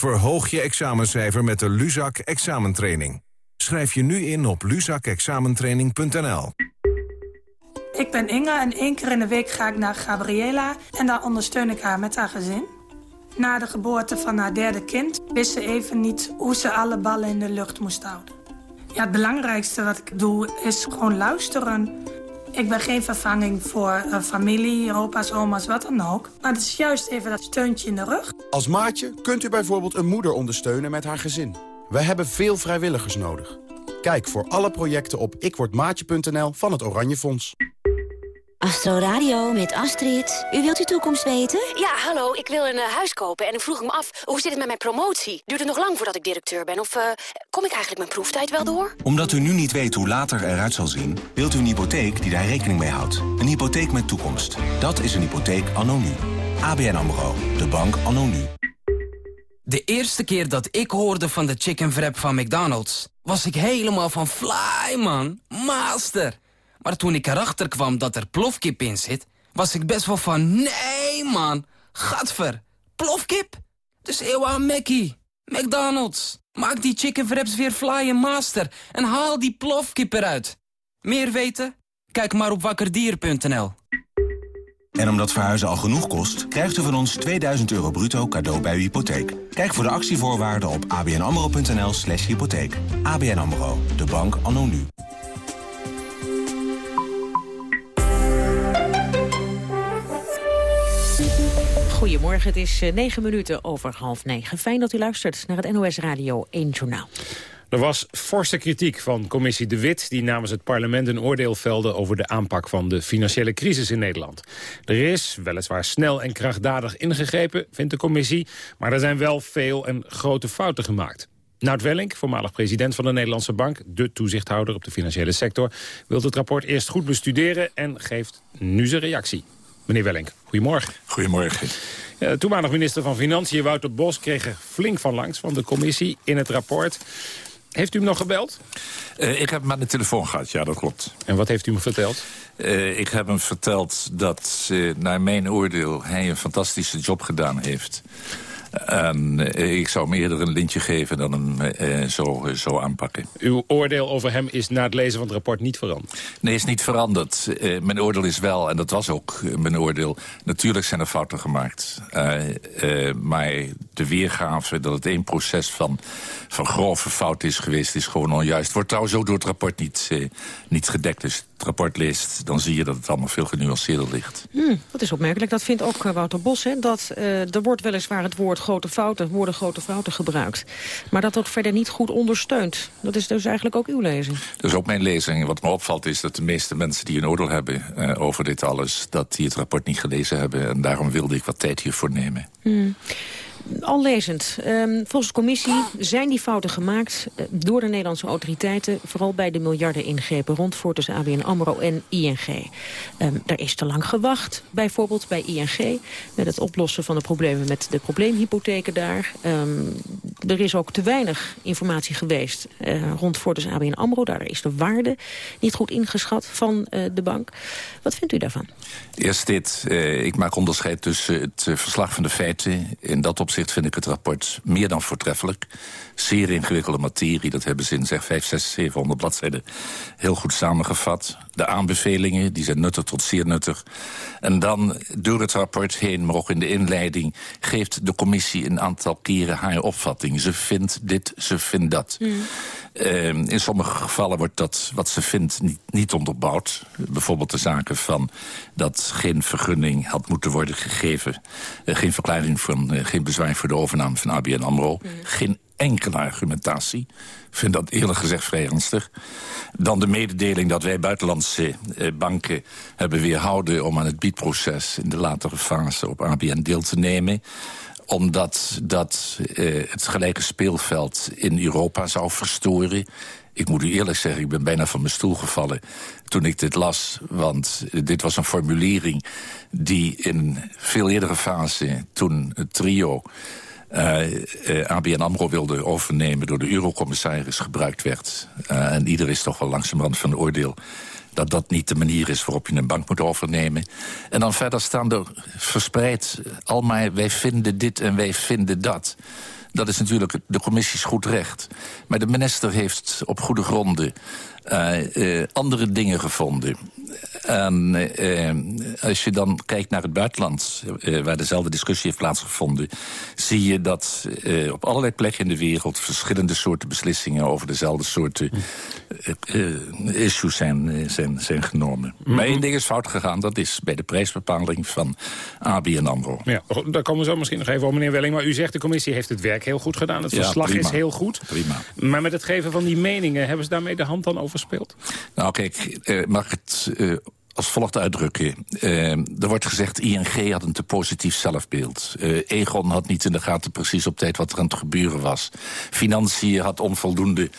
Verhoog je examencijfer met de Luzak examentraining. Schrijf je nu in op luzakexamentraining.nl. Ik ben Inge en één keer in de week ga ik naar Gabriela... en daar ondersteun ik haar met haar gezin. Na de geboorte van haar derde kind wist ze even niet... hoe ze alle ballen in de lucht moest houden. Ja, het belangrijkste wat ik doe is gewoon luisteren ik ben geen vervanging voor uh, familie, opa's, oma's, wat dan ook. Maar het is juist even dat steuntje in de rug. Als maatje kunt u bijvoorbeeld een moeder ondersteunen met haar gezin. We hebben veel vrijwilligers nodig. Kijk voor alle projecten op ikwordmaatje.nl van het Oranje Fonds. Astro Radio met Astrid. U wilt uw toekomst weten? Ja, hallo. Ik wil een uh, huis kopen en ik vroeg me af... hoe zit het met mijn promotie? Duurt het nog lang voordat ik directeur ben? Of uh, kom ik eigenlijk mijn proeftijd wel door? Omdat u nu niet weet hoe later eruit zal zien... wilt u een hypotheek die daar rekening mee houdt. Een hypotheek met toekomst. Dat is een hypotheek nu. ABN AMRO. De bank anno. De eerste keer dat ik hoorde van de chicken wrap van McDonald's... was ik helemaal van fly, man. Master. Maar toen ik erachter kwam dat er plofkip in zit... was ik best wel van, nee man, gadver, plofkip? Dus eeuw aan Mackie, McDonald's. Maak die chicken wraps weer fly en master en haal die plofkip eruit. Meer weten? Kijk maar op wakkerdier.nl. En omdat verhuizen al genoeg kost, krijgt u van ons 2000 euro bruto cadeau bij uw hypotheek. Kijk voor de actievoorwaarden op abnamro.nl slash hypotheek. ABN AMRO, de bank anno nu. Goedemorgen, het is eh, negen minuten over half negen. Fijn dat u luistert naar het NOS Radio 1 Journaal. Er was forse kritiek van commissie De Wit... die namens het parlement een oordeel velde over de aanpak van de financiële crisis in Nederland. Er is weliswaar snel en krachtdadig ingegrepen, vindt de commissie... maar er zijn wel veel en grote fouten gemaakt. Nout Welling, voormalig president van de Nederlandse Bank... de toezichthouder op de financiële sector... wil het rapport eerst goed bestuderen en geeft nu zijn reactie. Meneer Welling, goedemorgen. Goedemorgen. Ja, toenmalig minister van Financiën Wouter Bos kreeg er flink van langs van de commissie in het rapport. Heeft u hem nog gebeld? Uh, ik heb hem aan de telefoon gehad, ja, dat klopt. En wat heeft u me verteld? Uh, ik heb hem verteld dat, uh, naar mijn oordeel, hij een fantastische job gedaan heeft. En uh, ik zou hem eerder een lintje geven dan hem uh, zo, zo aanpakken. Uw oordeel over hem is na het lezen van het rapport niet veranderd? Nee, is niet veranderd. mijn oordeel is wel, en dat was ook mijn oordeel... natuurlijk zijn er fouten gemaakt. maar de weergave dat het één proces van, van grove fout is geweest... is gewoon onjuist. Wordt trouwens ook door het rapport niet, niet gedekt. Dus het rapport leest, dan zie je dat het allemaal veel genuanceerder ligt. Hmm, dat is opmerkelijk. Dat vindt ook Wouter Bos. Hè? Dat, er wordt weliswaar het woord grote fouten, worden grote fouten gebruikt. Maar dat ook verder niet goed ondersteunt. Dat is dus eigenlijk ook uw lezing. Dat is ook mijn lezing. Wat me opvalt is dat de meeste mensen die een oordeel hebben uh, over dit alles... dat die het rapport niet gelezen hebben. En daarom wilde ik wat tijd hiervoor nemen. Hmm. Al lezend. Um, volgens de commissie zijn die fouten gemaakt uh, door de Nederlandse autoriteiten... vooral bij de miljarden ingrepen rond tussen ABN AMRO en ING. Um, er is te lang gewacht, bijvoorbeeld bij ING... met het oplossen van de problemen met de probleemhypotheken daar. Um, er is ook te weinig informatie geweest uh, rond tussen ABN AMRO. Daar is de waarde niet goed ingeschat van uh, de bank. Wat vindt u daarvan? Eerst dit. ik maak onderscheid tussen het verslag van de feiten... in dat opzicht vind ik het rapport meer dan voortreffelijk. Zeer ingewikkelde materie, dat hebben ze in zeg 5, 6, 700 bladzijden heel goed samengevat. De aanbevelingen, die zijn nuttig tot zeer nuttig. En dan door het rapport heen, maar ook in de inleiding... geeft de commissie een aantal keren haar opvatting. Ze vindt dit, ze vindt dat. Mm. Uh, in sommige gevallen wordt dat wat ze vindt niet, niet onderbouwd. Bijvoorbeeld de zaken van dat geen vergunning had moeten worden gegeven. Uh, geen verklaring van, uh, geen bezwaar voor de overname van ABN AMRO. Mm. Geen enkele argumentatie. Ik vind dat eerlijk gezegd vrij ernstig. Dan de mededeling dat wij buitenlandse eh, banken hebben weerhouden... om aan het biedproces in de latere fase op ABN deel te nemen omdat dat uh, het gelijke speelveld in Europa zou verstoren. Ik moet u eerlijk zeggen, ik ben bijna van mijn stoel gevallen toen ik dit las. Want dit was een formulering die in veel eerdere fase, toen het trio... Uh, uh, ABN AMRO wilde overnemen door de eurocommissaris gebruikt werd. Uh, en ieder is toch wel langzamerhand van oordeel dat dat niet de manier is waarop je een bank moet overnemen. En dan verder staan er verspreid al maar wij vinden dit en wij vinden dat. Dat is natuurlijk de commissies goed recht. Maar de minister heeft op goede gronden andere dingen gevonden. En uh, als je dan kijkt naar het buitenland, waar dezelfde discussie heeft plaatsgevonden... zie je dat op allerlei plekken in de wereld verschillende soorten beslissingen... over dezelfde soorten issues zijn, zijn, zijn genomen. Mm -hmm. Maar één ding is fout gegaan, dat is bij de prijsbepaling van ABN AMRO. Ja, daar komen we zo misschien nog even op, meneer Welling. Maar u zegt de commissie heeft het werk heel goed gedaan. Het verslag is heel goed. Prima. Maar met het geven van die meningen, hebben ze daarmee de hand dan overspeeld? Nou kijk, mag het als volgt uitdrukken. Uh, er wordt gezegd, ING had een te positief zelfbeeld. Egon had niet in de gaten precies op tijd wat er aan het gebeuren was. Financiën had onvoldoende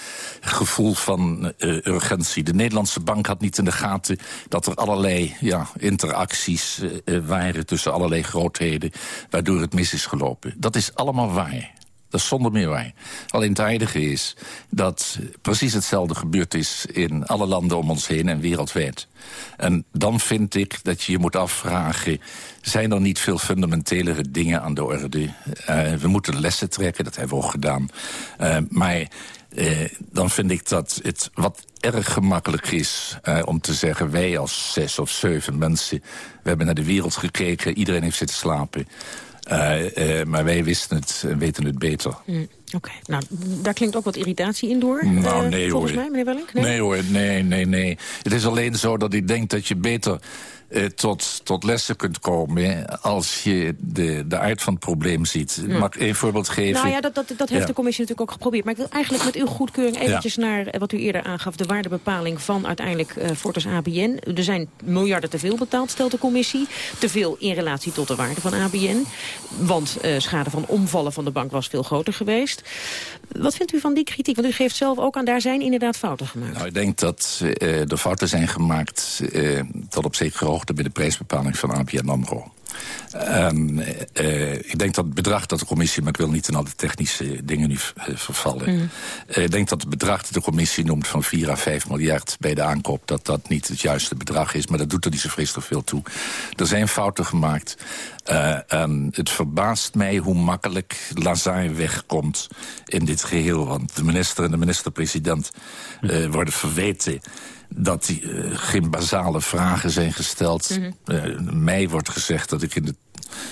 gevoel van urgentie. De Nederlandse bank had niet in de gaten dat er allerlei ja, interacties waren tussen allerlei grootheden, waardoor het mis is gelopen. Dat is allemaal waar. Dat is zonder meer waar. Alleen het aardige is dat precies hetzelfde gebeurd is... in alle landen om ons heen en wereldwijd. En dan vind ik dat je je moet afvragen... zijn er niet veel fundamentelere dingen aan de orde? Uh, we moeten lessen trekken, dat hebben we ook gedaan. Uh, maar uh, dan vind ik dat het wat erg gemakkelijk is om te zeggen... wij als zes of zeven mensen, we hebben naar de wereld gekeken... iedereen heeft zitten slapen... Uh, uh, maar wij wisten het en weten het beter. Mm, Oké, okay. nou, daar klinkt ook wat irritatie in door, nou, nee, volgens hoor. mij, meneer Wellink? Nee? nee hoor, nee, nee, nee. Het is alleen zo dat ik denk dat je beter uh, tot, tot lessen kunt komen... als je de, de aard van het probleem ziet. Ja. Mag ik één voorbeeld geven? Nou ja, dat, dat, dat heeft Ja. de commissie natuurlijk ook geprobeerd. Maar ik wil eigenlijk met uw goedkeuring eventjes naar eh, wat u eerder aangaf... de waardebepaling van uiteindelijk eh Fortis ABN. Er zijn miljarden te veel betaald, stelt de commissie. Te veel in relatie tot de waarde van ABN. Want eh, schade van omvallen van de bank was veel groter geweest. Wat vindt u van die kritiek? Want u geeft zelf ook aan, daar zijn inderdaad fouten gemaakt. Nou, ik denk dat uh, er fouten zijn gemaakt uh, tot op zekere hoogte bij de prijsbepaling van ABN AMRO. Um, uh, ik denk dat het bedrag dat de commissie... maar ik wil niet in alle technische dingen nu uh, vervallen. Mm. Uh, ik denk dat het bedrag dat de commissie noemt van 4 à 5 miljard bij de aankoop... dat dat niet het juiste bedrag is, maar dat doet er niet zo vreselijk veel toe. Er zijn fouten gemaakt. en het verbaast mij hoe makkelijk Lazare wegkomt in dit geheel. Want de minister en de minister-president worden verweten dat die, uh, geen basale vragen zijn gesteld. Mm -hmm. uh, mij wordt gezegd dat ik in de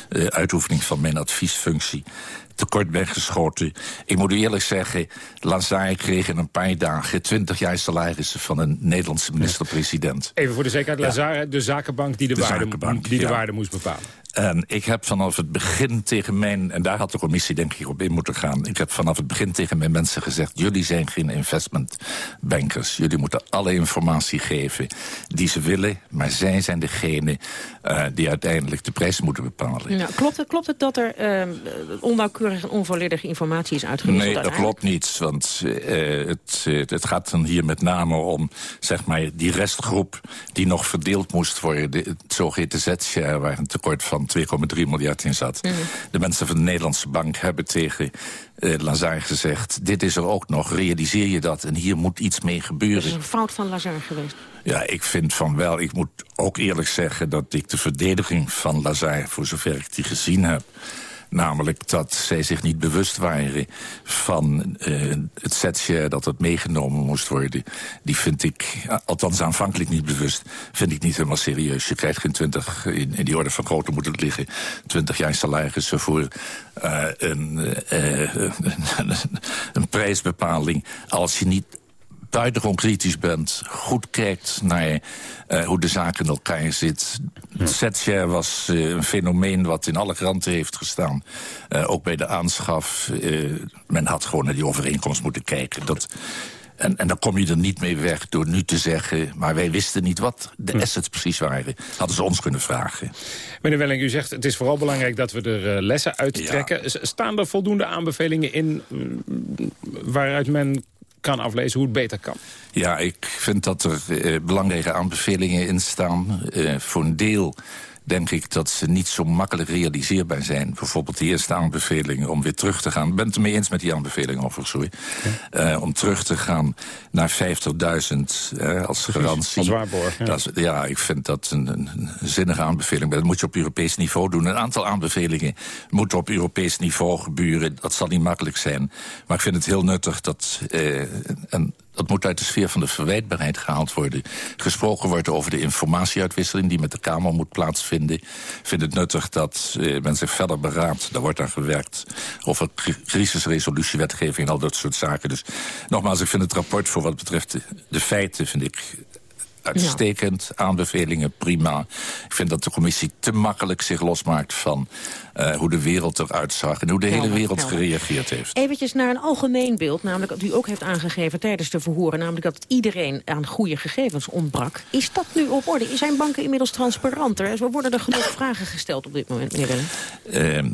uh, uitoefening van mijn adviesfunctie tekort ben geschoten. Ik moet u eerlijk zeggen, Lazare kreeg in een paar dagen... 20 jaar salarissen van een Nederlandse minister-president. Even voor de zekerheid, Lazare, ja. de zakenbank die de, de waarde, zakenbank, die de ja. waarde moest bepalen. En ik heb vanaf het begin tegen mijn... en daar had de commissie denk ik op in moeten gaan... ik heb vanaf het begin tegen mijn mensen gezegd... jullie zijn geen investmentbankers. Jullie moeten alle informatie geven die ze willen... maar zij zijn degene uh, die uiteindelijk de prijs moeten bepalen. Nou, klopt, het, klopt het dat er uh, en onvolledige informatie is uitgewisseld? Nee, dat klopt niet. Want uh, het, het gaat dan hier met name om zeg maar, die restgroep... die nog verdeeld moest worden, de, het zogeheten Z-share... waar een tekort van 2,3 miljard in zat. Mm. De mensen van de Nederlandse bank hebben tegen uh, Lazare gezegd... dit is er ook nog, realiseer je dat en hier moet iets mee gebeuren. Dat is een fout van Lazare geweest. Ja, ik vind van wel. Ik moet ook eerlijk zeggen dat ik de verdediging van Lazare... voor zover ik die gezien heb... Namelijk dat zij zich niet bewust waren van uh, het setje dat het meegenomen moest worden. Die vind ik, althans aanvankelijk niet bewust, vind ik niet helemaal serieus. Je krijgt geen twintig, in, in die orde van grootte moet het liggen, twintig jaar salarissen voor een, uh, een, een prijsbepaling. Als je niet buitengewoon kritisch bent, goed kijkt naar uh, hoe de zaak in elkaar zit. Ja. Was uh, een fenomeen wat in alle kranten heeft gestaan. Uh, ook bij de aanschaf. men had gewoon naar die overeenkomst moeten kijken. Dat, en, en dan kom je er niet mee weg door nu te zeggen... maar wij wisten niet wat de assets precies waren. Hadden ze ons kunnen vragen. Meneer Welling, u zegt het is vooral belangrijk dat we er lessen uit trekken. Ja. Staan er voldoende aanbevelingen in uh, waaruit men kan aflezen hoe het beter kan? Ja, ik vind dat er uh, belangrijke aanbevelingen in staan. Uh, voor een deel denk ik dat ze niet zo makkelijk realiseerbaar zijn. Bijvoorbeeld de eerste aanbeveling om weer terug te gaan. Ik ben het ermee eens met die aanbeveling overigens, sorry. Ja. Uh, om terug te gaan naar 50.000 uh, als garantie. Als waarborg. Ja. Dat is, ja, ik vind dat een, een, een zinnige aanbeveling. Maar dat moet je op Europees niveau doen. Een aantal aanbevelingen moeten op Europees niveau gebeuren. Dat zal niet makkelijk zijn. Maar ik vind het heel nuttig dat... Uh, een, dat moet uit de sfeer van de verwijtbaarheid gehaald worden. Gesproken wordt over de informatieuitwisseling die met de Kamer moet plaatsvinden. Ik vind het nuttig dat uh, men zich verder beraadt. Daar wordt aan gewerkt over crisisresolutiewetgeving en al dat soort zaken. Dus nogmaals, ik vind het rapport voor wat betreft de, de feiten... vind ik uitstekend, aanbevelingen prima. Ik vind dat de commissie te makkelijk zich losmaakt van uh, hoe de wereld eruit zag... en hoe de hele helder, wereld helder. gereageerd heeft. Eventjes naar een algemeen beeld, namelijk dat u ook heeft aangegeven tijdens de verhoren... namelijk dat iedereen aan goede gegevens ontbrak. Is dat nu op orde? Zijn banken inmiddels transparanter? Worden er genoeg vragen gesteld op dit moment, meneer? Uh,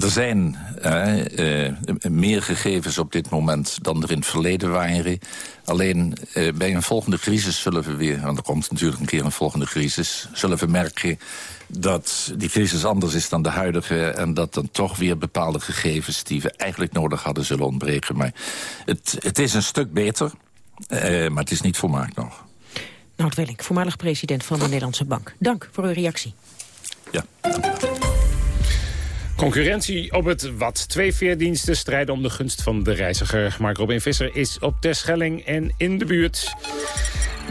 er zijn uh, meer gegevens op dit moment dan er in het verleden waren. Alleen uh, bij een volgende crisis zullen we weer... want er komt natuurlijk een keer een volgende crisis... zullen we merken dat die crisis anders is dan de huidige... en dat dan toch weer bepaalde gegevens die we eigenlijk nodig hadden zullen ontbreken. Maar het, het is een stuk beter, maar het is niet volmaakt nog. Nout Welling, voormalig president van de Nederlandse Bank. Dank voor uw reactie. Ja, Concurrentie op het wat. Twee veerdiensten strijden om de gunst van de reiziger. Mark Robin Visser is op Terschelling en in de buurt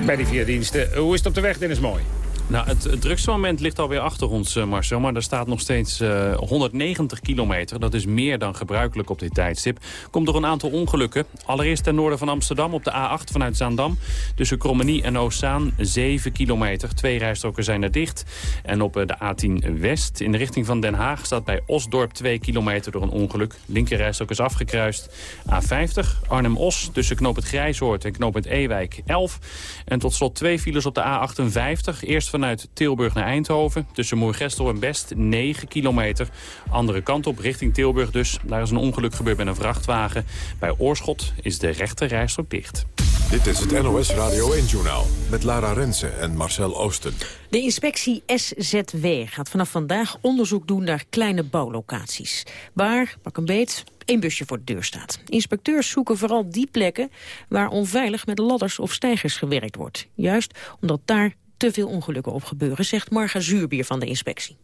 bij die veerdiensten. Hoe is het op de weg, Dennis Mooi? Nou, het, drukste moment ligt alweer achter ons, uh, Marcel. Maar er staat nog steeds uh, eh, 190 kilometer. Dat is meer dan gebruikelijk op dit tijdstip. Komt door een aantal ongelukken. Allereerst ten noorden van Amsterdam op de A8 vanuit Zaandam. Tussen Krommenie en Oostzaan 7 kilometer. Twee rijstroken zijn er dicht. En op uh, de A10 West in de richting van Den Haag... staat bij Osdorp 2 kilometer door een ongeluk. Linkerrijstrook is afgekruist. A50 Arnhem-Os tussen knoop het Grijshoort en knoop het Ewijk 11. En tot slot twee files op de A58. Eerst vanuit Tilburg naar Eindhoven. Tussen Moergestel en Best 9 kilometer. Andere kant op, richting Tilburg dus. Daar is een ongeluk gebeurd met een vrachtwagen. Bij Oorschot is de rechte rijstrook dicht. Dit is het NOS Radio 1-journaal met Lara Rensen en Marcel Oosten. De inspectie SZW gaat vanaf vandaag onderzoek doen naar kleine bouwlocaties. Waar, pak een beet, één busje voor de deur staat. Inspecteurs zoeken vooral die plekken waar onveilig met ladders of stijgers gewerkt wordt. Juist omdat daar te veel ongelukken op gebeuren, zegt Marga Zuurbier van de inspectie.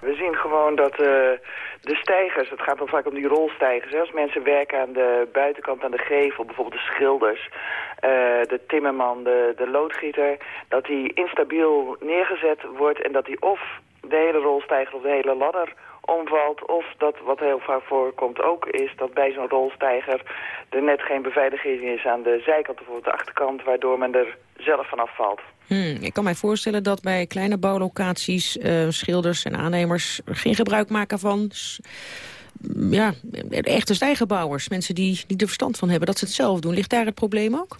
We zien gewoon dat uh, de stijgers, het gaat dan vaak om die rolstijgers. Hè, als mensen werken aan de buitenkant, aan de gevel, bijvoorbeeld de schilders, uh, de timmerman, de, de loodgieter, dat die instabiel neergezet wordt en dat die of de hele rolstijger of de hele ladder omvalt. Of dat, wat heel vaak voorkomt ook, is dat bij zo'n rolstijger er net geen beveiliging is aan de zijkant of op de achterkant, waardoor men er zelf vanaf valt. Hmm, ik kan mij voorstellen dat bij kleine bouwlocaties uh, schilders en aannemers geen gebruik maken van ja, echte stijgerbouwers. Mensen die, die er verstand van hebben, dat ze het zelf doen. Ligt daar het probleem ook?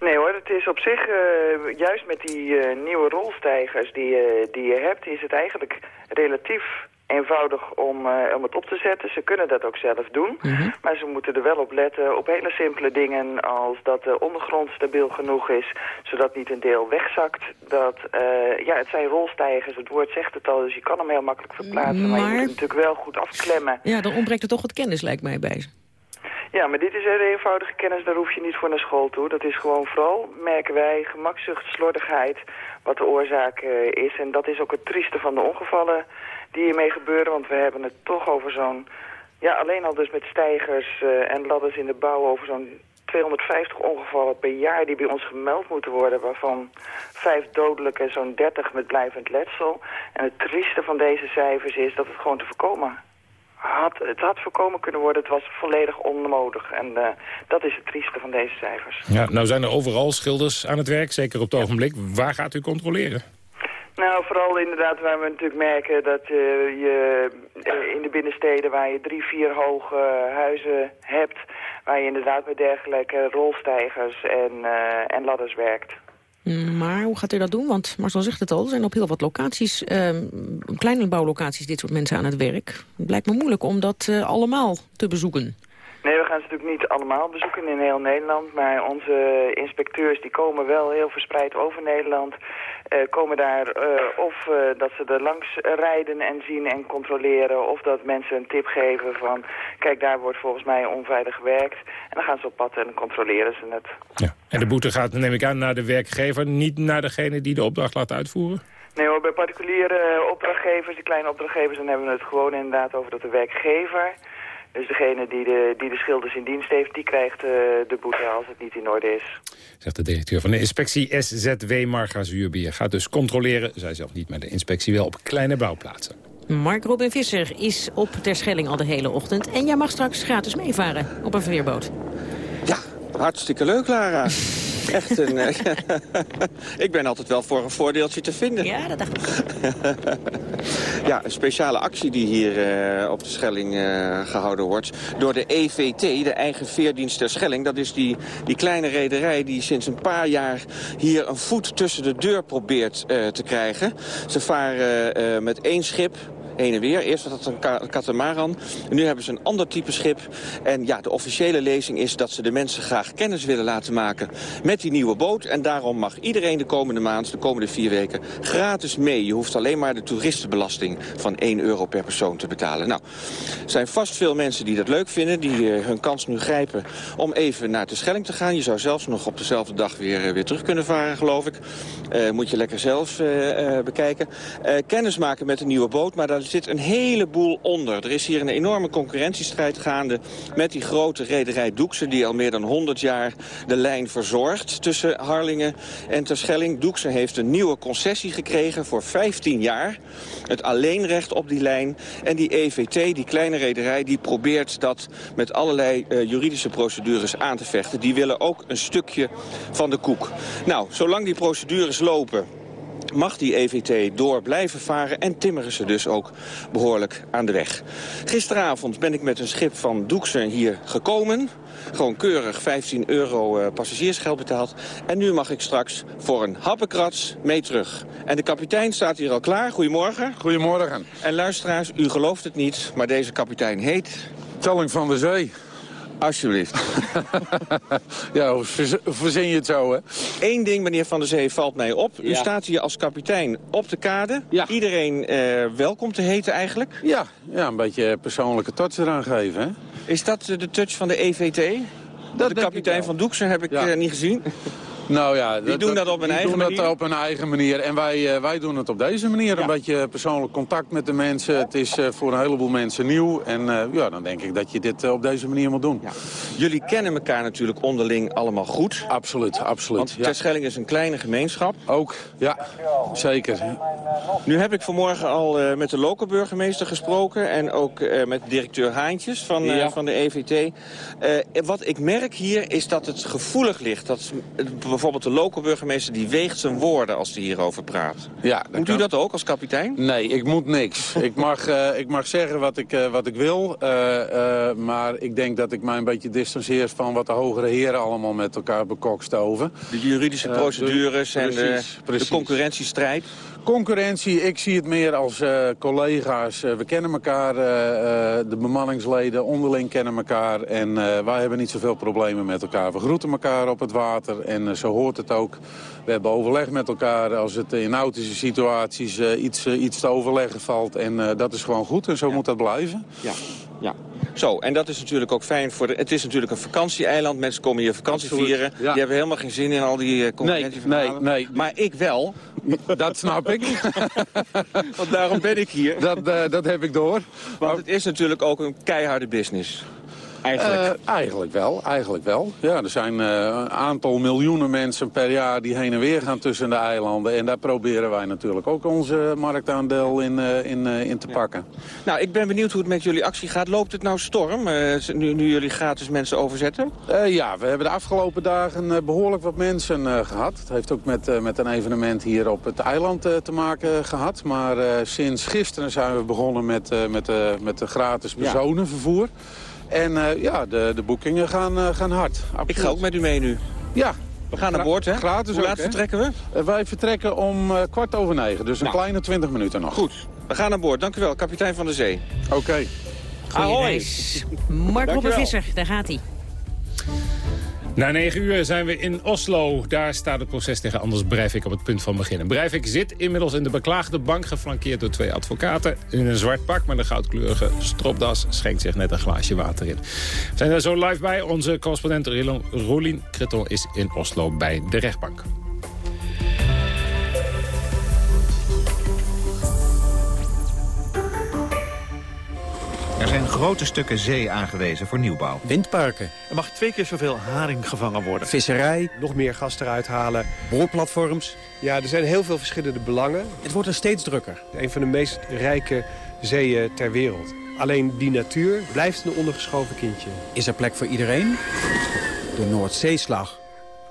Nee hoor, het is op zich, uh, juist met die uh, nieuwe rolstijgers die, die je hebt, is het eigenlijk relatief eenvoudig om, uh, om het op te zetten. Ze kunnen dat ook zelf doen. Mhm. Maar ze moeten er wel op letten op hele simpele dingen als dat de ondergrond stabiel genoeg is, zodat niet een deel wegzakt. Dat, uh, ja, het zijn rolstijgers, het woord zegt het al, dus je kan hem heel makkelijk verplaatsen. Maar, maar je moet hem natuurlijk wel goed afklemmen. Ja, dan ontbreekt er toch wat kennis, lijkt mij, bij ze. Ja, maar dit is een eenvoudige kennis, daar hoef je niet voor naar school toe. Dat is gewoon vooral, merken wij, gemakzucht, slordigheid, wat de oorzaak uh, is. En dat is ook het trieste van de ongevallen die hiermee gebeuren. Want we hebben het toch over zo'n... Ja, alleen al dus met stijgers uh, en ladders in de bouw over zo'n 250 ongevallen per jaar die bij ons gemeld moeten worden... waarvan vijf dodelijk en zo'n 30 met blijvend letsel. En het trieste van deze cijfers is dat het gewoon te voorkomen had, het had voorkomen kunnen worden. Het was volledig onnodig. En uh, dat is het trieste van deze cijfers. Ja, nou zijn er overal schilders aan het werk, zeker op het ogenblik. Waar gaat u controleren? Nou, vooral inderdaad waar we natuurlijk merken dat uh, je uh, in de binnensteden waar je drie, vier hoge huizen hebt... waar je inderdaad met dergelijke rolstijgers en, en ladders werkt. Maar hoe gaat u dat doen? Want Marcel zegt het al, er zijn op heel wat locaties, uh, kleine bouwlocaties, dit soort mensen aan het werk. Het blijkt me moeilijk om dat allemaal te bezoeken. Nee, we gaan ze natuurlijk niet allemaal bezoeken in heel Nederland. Maar onze inspecteurs die komen wel heel verspreid over Nederland. Uh, komen daar uh, of uh, dat ze er langs rijden en zien en controleren. Of dat mensen een tip geven van kijk daar wordt volgens mij onveilig gewerkt. En dan gaan ze op pad en controleren ze het. Ja. En de boete gaat neem ik aan naar de werkgever, niet naar degene die de opdracht laat uitvoeren? Nee hoor, bij particuliere opdrachtgevers, die kleine opdrachtgevers, dan hebben we het gewoon inderdaad over dat de werkgever dus degene die de, die de schilders in dienst heeft, die krijgt uh, de boete als het niet in orde is. Zegt de directeur van de inspectie SZW Marga Zuurbier. Gaat dus controleren, zij zelf niet, maar de inspectie wel op kleine bouwplaatsen. Mark Robin Visser is op Terschelling al de hele ochtend. En jij mag straks gratis meevaren op een verweerboot. Ja, hartstikke leuk, Lara. Echt een... Uh, ik ben altijd wel voor een voordeeltje te vinden. Ja, dat dacht ik. ja, een speciale actie die hier uh, op de Schelling uh, gehouden wordt... door de EVT, de eigen veerdienst ter Schelling. Dat is die, die kleine rederij die sinds een paar jaar hier een voet tussen de deur probeert te krijgen. Ze varen met één schip heen en weer. Eerst was dat een ka katamaran. Nu hebben ze een ander type schip. En ja, de officiële lezing is dat ze de mensen graag kennis willen laten maken met die nieuwe boot. En daarom mag iedereen de komende maand, de komende vier weken, gratis mee. Je hoeft alleen maar de toeristenbelasting van 1 euro per persoon te betalen. Nou, er zijn vast veel mensen die dat leuk vinden, die uh, hun kans nu grijpen om even naar de Schelling te gaan. Je zou zelfs nog op dezelfde dag weer, uh, weer terug kunnen varen, geloof ik. Uh, moet je lekker zelf bekijken. kennis maken met de nieuwe boot, maar daar zit een heleboel onder. Er is hier een enorme concurrentiestrijd gaande met die grote rederij Doekse... die al meer dan 100 jaar de lijn verzorgt tussen Harlingen en Terschelling. Doekse heeft een nieuwe concessie gekregen voor 15 jaar. Het alleenrecht op die lijn. En die EVT, die kleine rederij, die probeert dat met allerlei uh, juridische procedures aan te vechten. Die willen ook een stukje van de koek. Nou, zolang die procedures lopen mag die EVT door blijven varen en timmeren ze dus ook behoorlijk aan de weg. Gisteravond ben ik met een schip van Doeksen hier gekomen. Gewoon keurig 15 euro uh, passagiersgeld betaald. En nu mag ik straks voor een happenkrats mee terug. En de kapitein staat hier al klaar. Goedemorgen. Goedemorgen. En luisteraars, u gelooft het niet, maar deze kapitein heet... Telling van de Zee. Alsjeblieft. ja, verzin je het zo, hè? Eén ding, meneer Van der Zee, valt mij op. U staat hier als kapitein op de kade. Ja. Iedereen eh, welkom te heten eigenlijk. Ja, ja, een beetje persoonlijke touch eraan geven, hè? Is dat de touch van de EVT? Dat de kapitein van Doeksen heb ik ja. uh, niet gezien. Nou ja, die doen dat op hun eigen doen manier? dat op hun eigen manier. En wij, uh, wij doen het op deze manier. Ja. Een beetje persoonlijk contact met de mensen. Het is uh, voor een heleboel mensen nieuw. En uh, ja, dan denk ik dat je dit op deze manier moet doen. Ja. Jullie kennen elkaar natuurlijk onderling allemaal goed. Absoluut, absoluut. Want ja. Terschelling is een kleine gemeenschap. Ook, ja, zeker. Nu heb ik vanmorgen al met de lokale burgemeester gesproken. En ook met directeur Haantjes van, van de EVT. wat ik merk hier is dat het gevoelig ligt. Dat bijvoorbeeld de lokale burgemeester die weegt zijn woorden als hij hierover praat. Ja, moet kan... u dat ook als kapitein? Nee, ik moet niks. ik, mag, uh, ik mag zeggen wat ik, uh, wat ik wil. Uh, maar ik denk dat ik mij een beetje distanceer van wat de hogere heren allemaal met elkaar bekokstoven. De juridische procedures en de, de concurrentiestrijd? Concurrentie, ik zie het meer als uh, collega's. Uh, we kennen elkaar, uh, de bemanningsleden onderling kennen elkaar. En wij hebben niet zoveel problemen met elkaar. We groeten elkaar op het water en zo hoort het ook. We hebben overleg met elkaar als het in nautische situaties iets, iets te overleggen valt. En dat is gewoon goed en zo ja. moet dat blijven. Ja, ja. Zo, en dat is natuurlijk ook fijn voor de... Het is natuurlijk een vakantieeiland. Mensen komen hier vakantie Absoluut, vieren. ja. Die hebben helemaal geen zin in al die uh, nee, nee, nee. Maar ik wel. Dat snap ik. Want daarom ben ik hier. Dat, uh, dat heb ik door. Want het is natuurlijk ook een keiharde business. Eigenlijk? Uh, eigenlijk wel, eigenlijk wel. Ja, er zijn uh, een aantal miljoenen mensen per jaar die heen en weer gaan tussen de eilanden. En daar proberen wij natuurlijk ook onze marktaandeel in, uh, in, in te pakken. Nou, ik ben benieuwd hoe het met jullie actie gaat. Loopt het nou storm, nu, nu, jullie gratis mensen overzetten? ja, we hebben de afgelopen dagen behoorlijk wat mensen gehad. Het heeft ook met, met een evenement hier op het eiland te maken gehad. Maar sinds gisteren zijn we begonnen met, met, met de gratis personenvervoer. Ja. En uh, ja, de, de boekingen gaan, uh, gaan hard. Absoluut. Ik ga ook met u mee nu. Ja. We gaan naar boord, hè? Gratis Hoe laat ook, vertrekken we? Uh, wij vertrekken om kwart over negen, dus een nou. kleine twintig minuten nog. Goed. We gaan naar boord. Dank u wel, kapitein van de zee. Oké. Okay. Ahoy. Mark Robben Visser, daar gaat hij. Na negen uur zijn we in Oslo. Daar staat het proces tegen Anders Breivik op het punt van beginnen. Breivik zit inmiddels in de beklaagde bank... geflankeerd door twee advocaten in een zwart pak... met een goudkleurige stropdas schenkt zich net een glaasje water in. We zijn er zo live bij. Onze correspondent Rolien Krittel is in Oslo bij de rechtbank. Er zijn grote stukken zee aangewezen voor nieuwbouw. Windparken. Er mag twee keer zoveel haring gevangen worden. Visserij. Nog meer gas eruit halen. Boorplatforms. Ja, er zijn heel veel verschillende belangen. Het wordt er steeds drukker. Een van de meest rijke zeeën ter wereld. Alleen die natuur blijft een ondergeschoven kindje. Is er plek voor iedereen? De Noordzeeslag.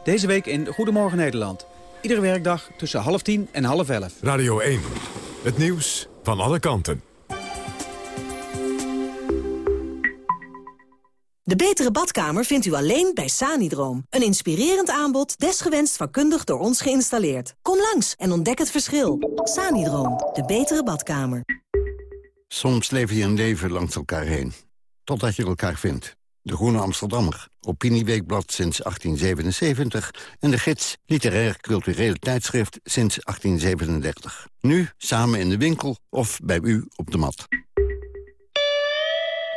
Deze week in Goedemorgen Nederland. Iedere werkdag tussen half tien en half elf. Radio 1. Het nieuws van alle kanten. De betere badkamer vindt u alleen bij Sanidroom. Een inspirerend aanbod, desgewenst vakkundig door ons geïnstalleerd. Kom langs en ontdek het verschil. Sanidroom, de betere badkamer. Soms leef je een leven langs elkaar heen. Totdat je elkaar vindt. De Groene Amsterdammer, Opinieweekblad sinds 1877... en de gids Literair Cultureel Tijdschrift sinds 1837. Nu samen in de winkel of bij u op de mat.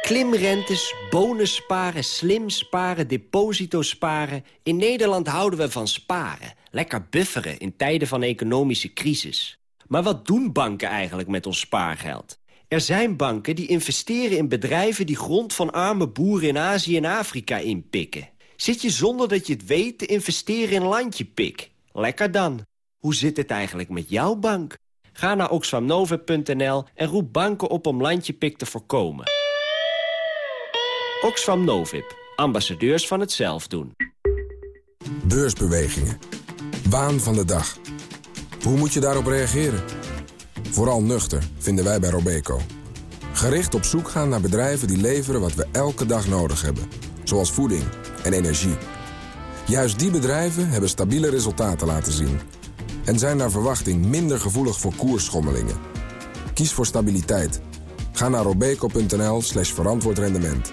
Klimrentes, bonus sparen, slim sparen, deposito sparen. In Nederland houden we van sparen. Lekker bufferen in tijden van economische crisis. Maar wat doen banken eigenlijk met ons spaargeld? Er zijn banken die investeren in bedrijven die grond van arme boeren in Azië en Afrika inpikken. Zit je zonder dat je het weet te investeren in landjepik? Lekker dan. Hoe zit het eigenlijk met jouw bank? Ga naar oxfamnovip.nl en roep banken op om landjepik te voorkomen. Oxfam Novib, ambassadeurs van het zelfdoen. Beursbewegingen. Waan van de dag. Hoe moet je daarop reageren? Vooral nuchter, vinden wij bij Robeco. Gericht op zoek gaan naar bedrijven die leveren wat we elke dag nodig hebben. Zoals voeding en energie. Juist die bedrijven hebben stabiele resultaten laten zien. En zijn naar verwachting minder gevoelig voor koersschommelingen. Kies voor stabiliteit. Ga naar robeco.nl slash verantwoord rendement.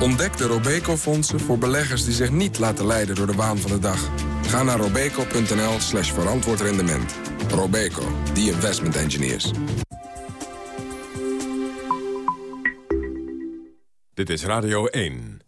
Ontdek de Robeco-fondsen voor beleggers die zich niet laten leiden door de waan van de dag. Ga naar robeco.nl slash verantwoord rendement. Robeco, the investment engineers. Dit is Radio 1.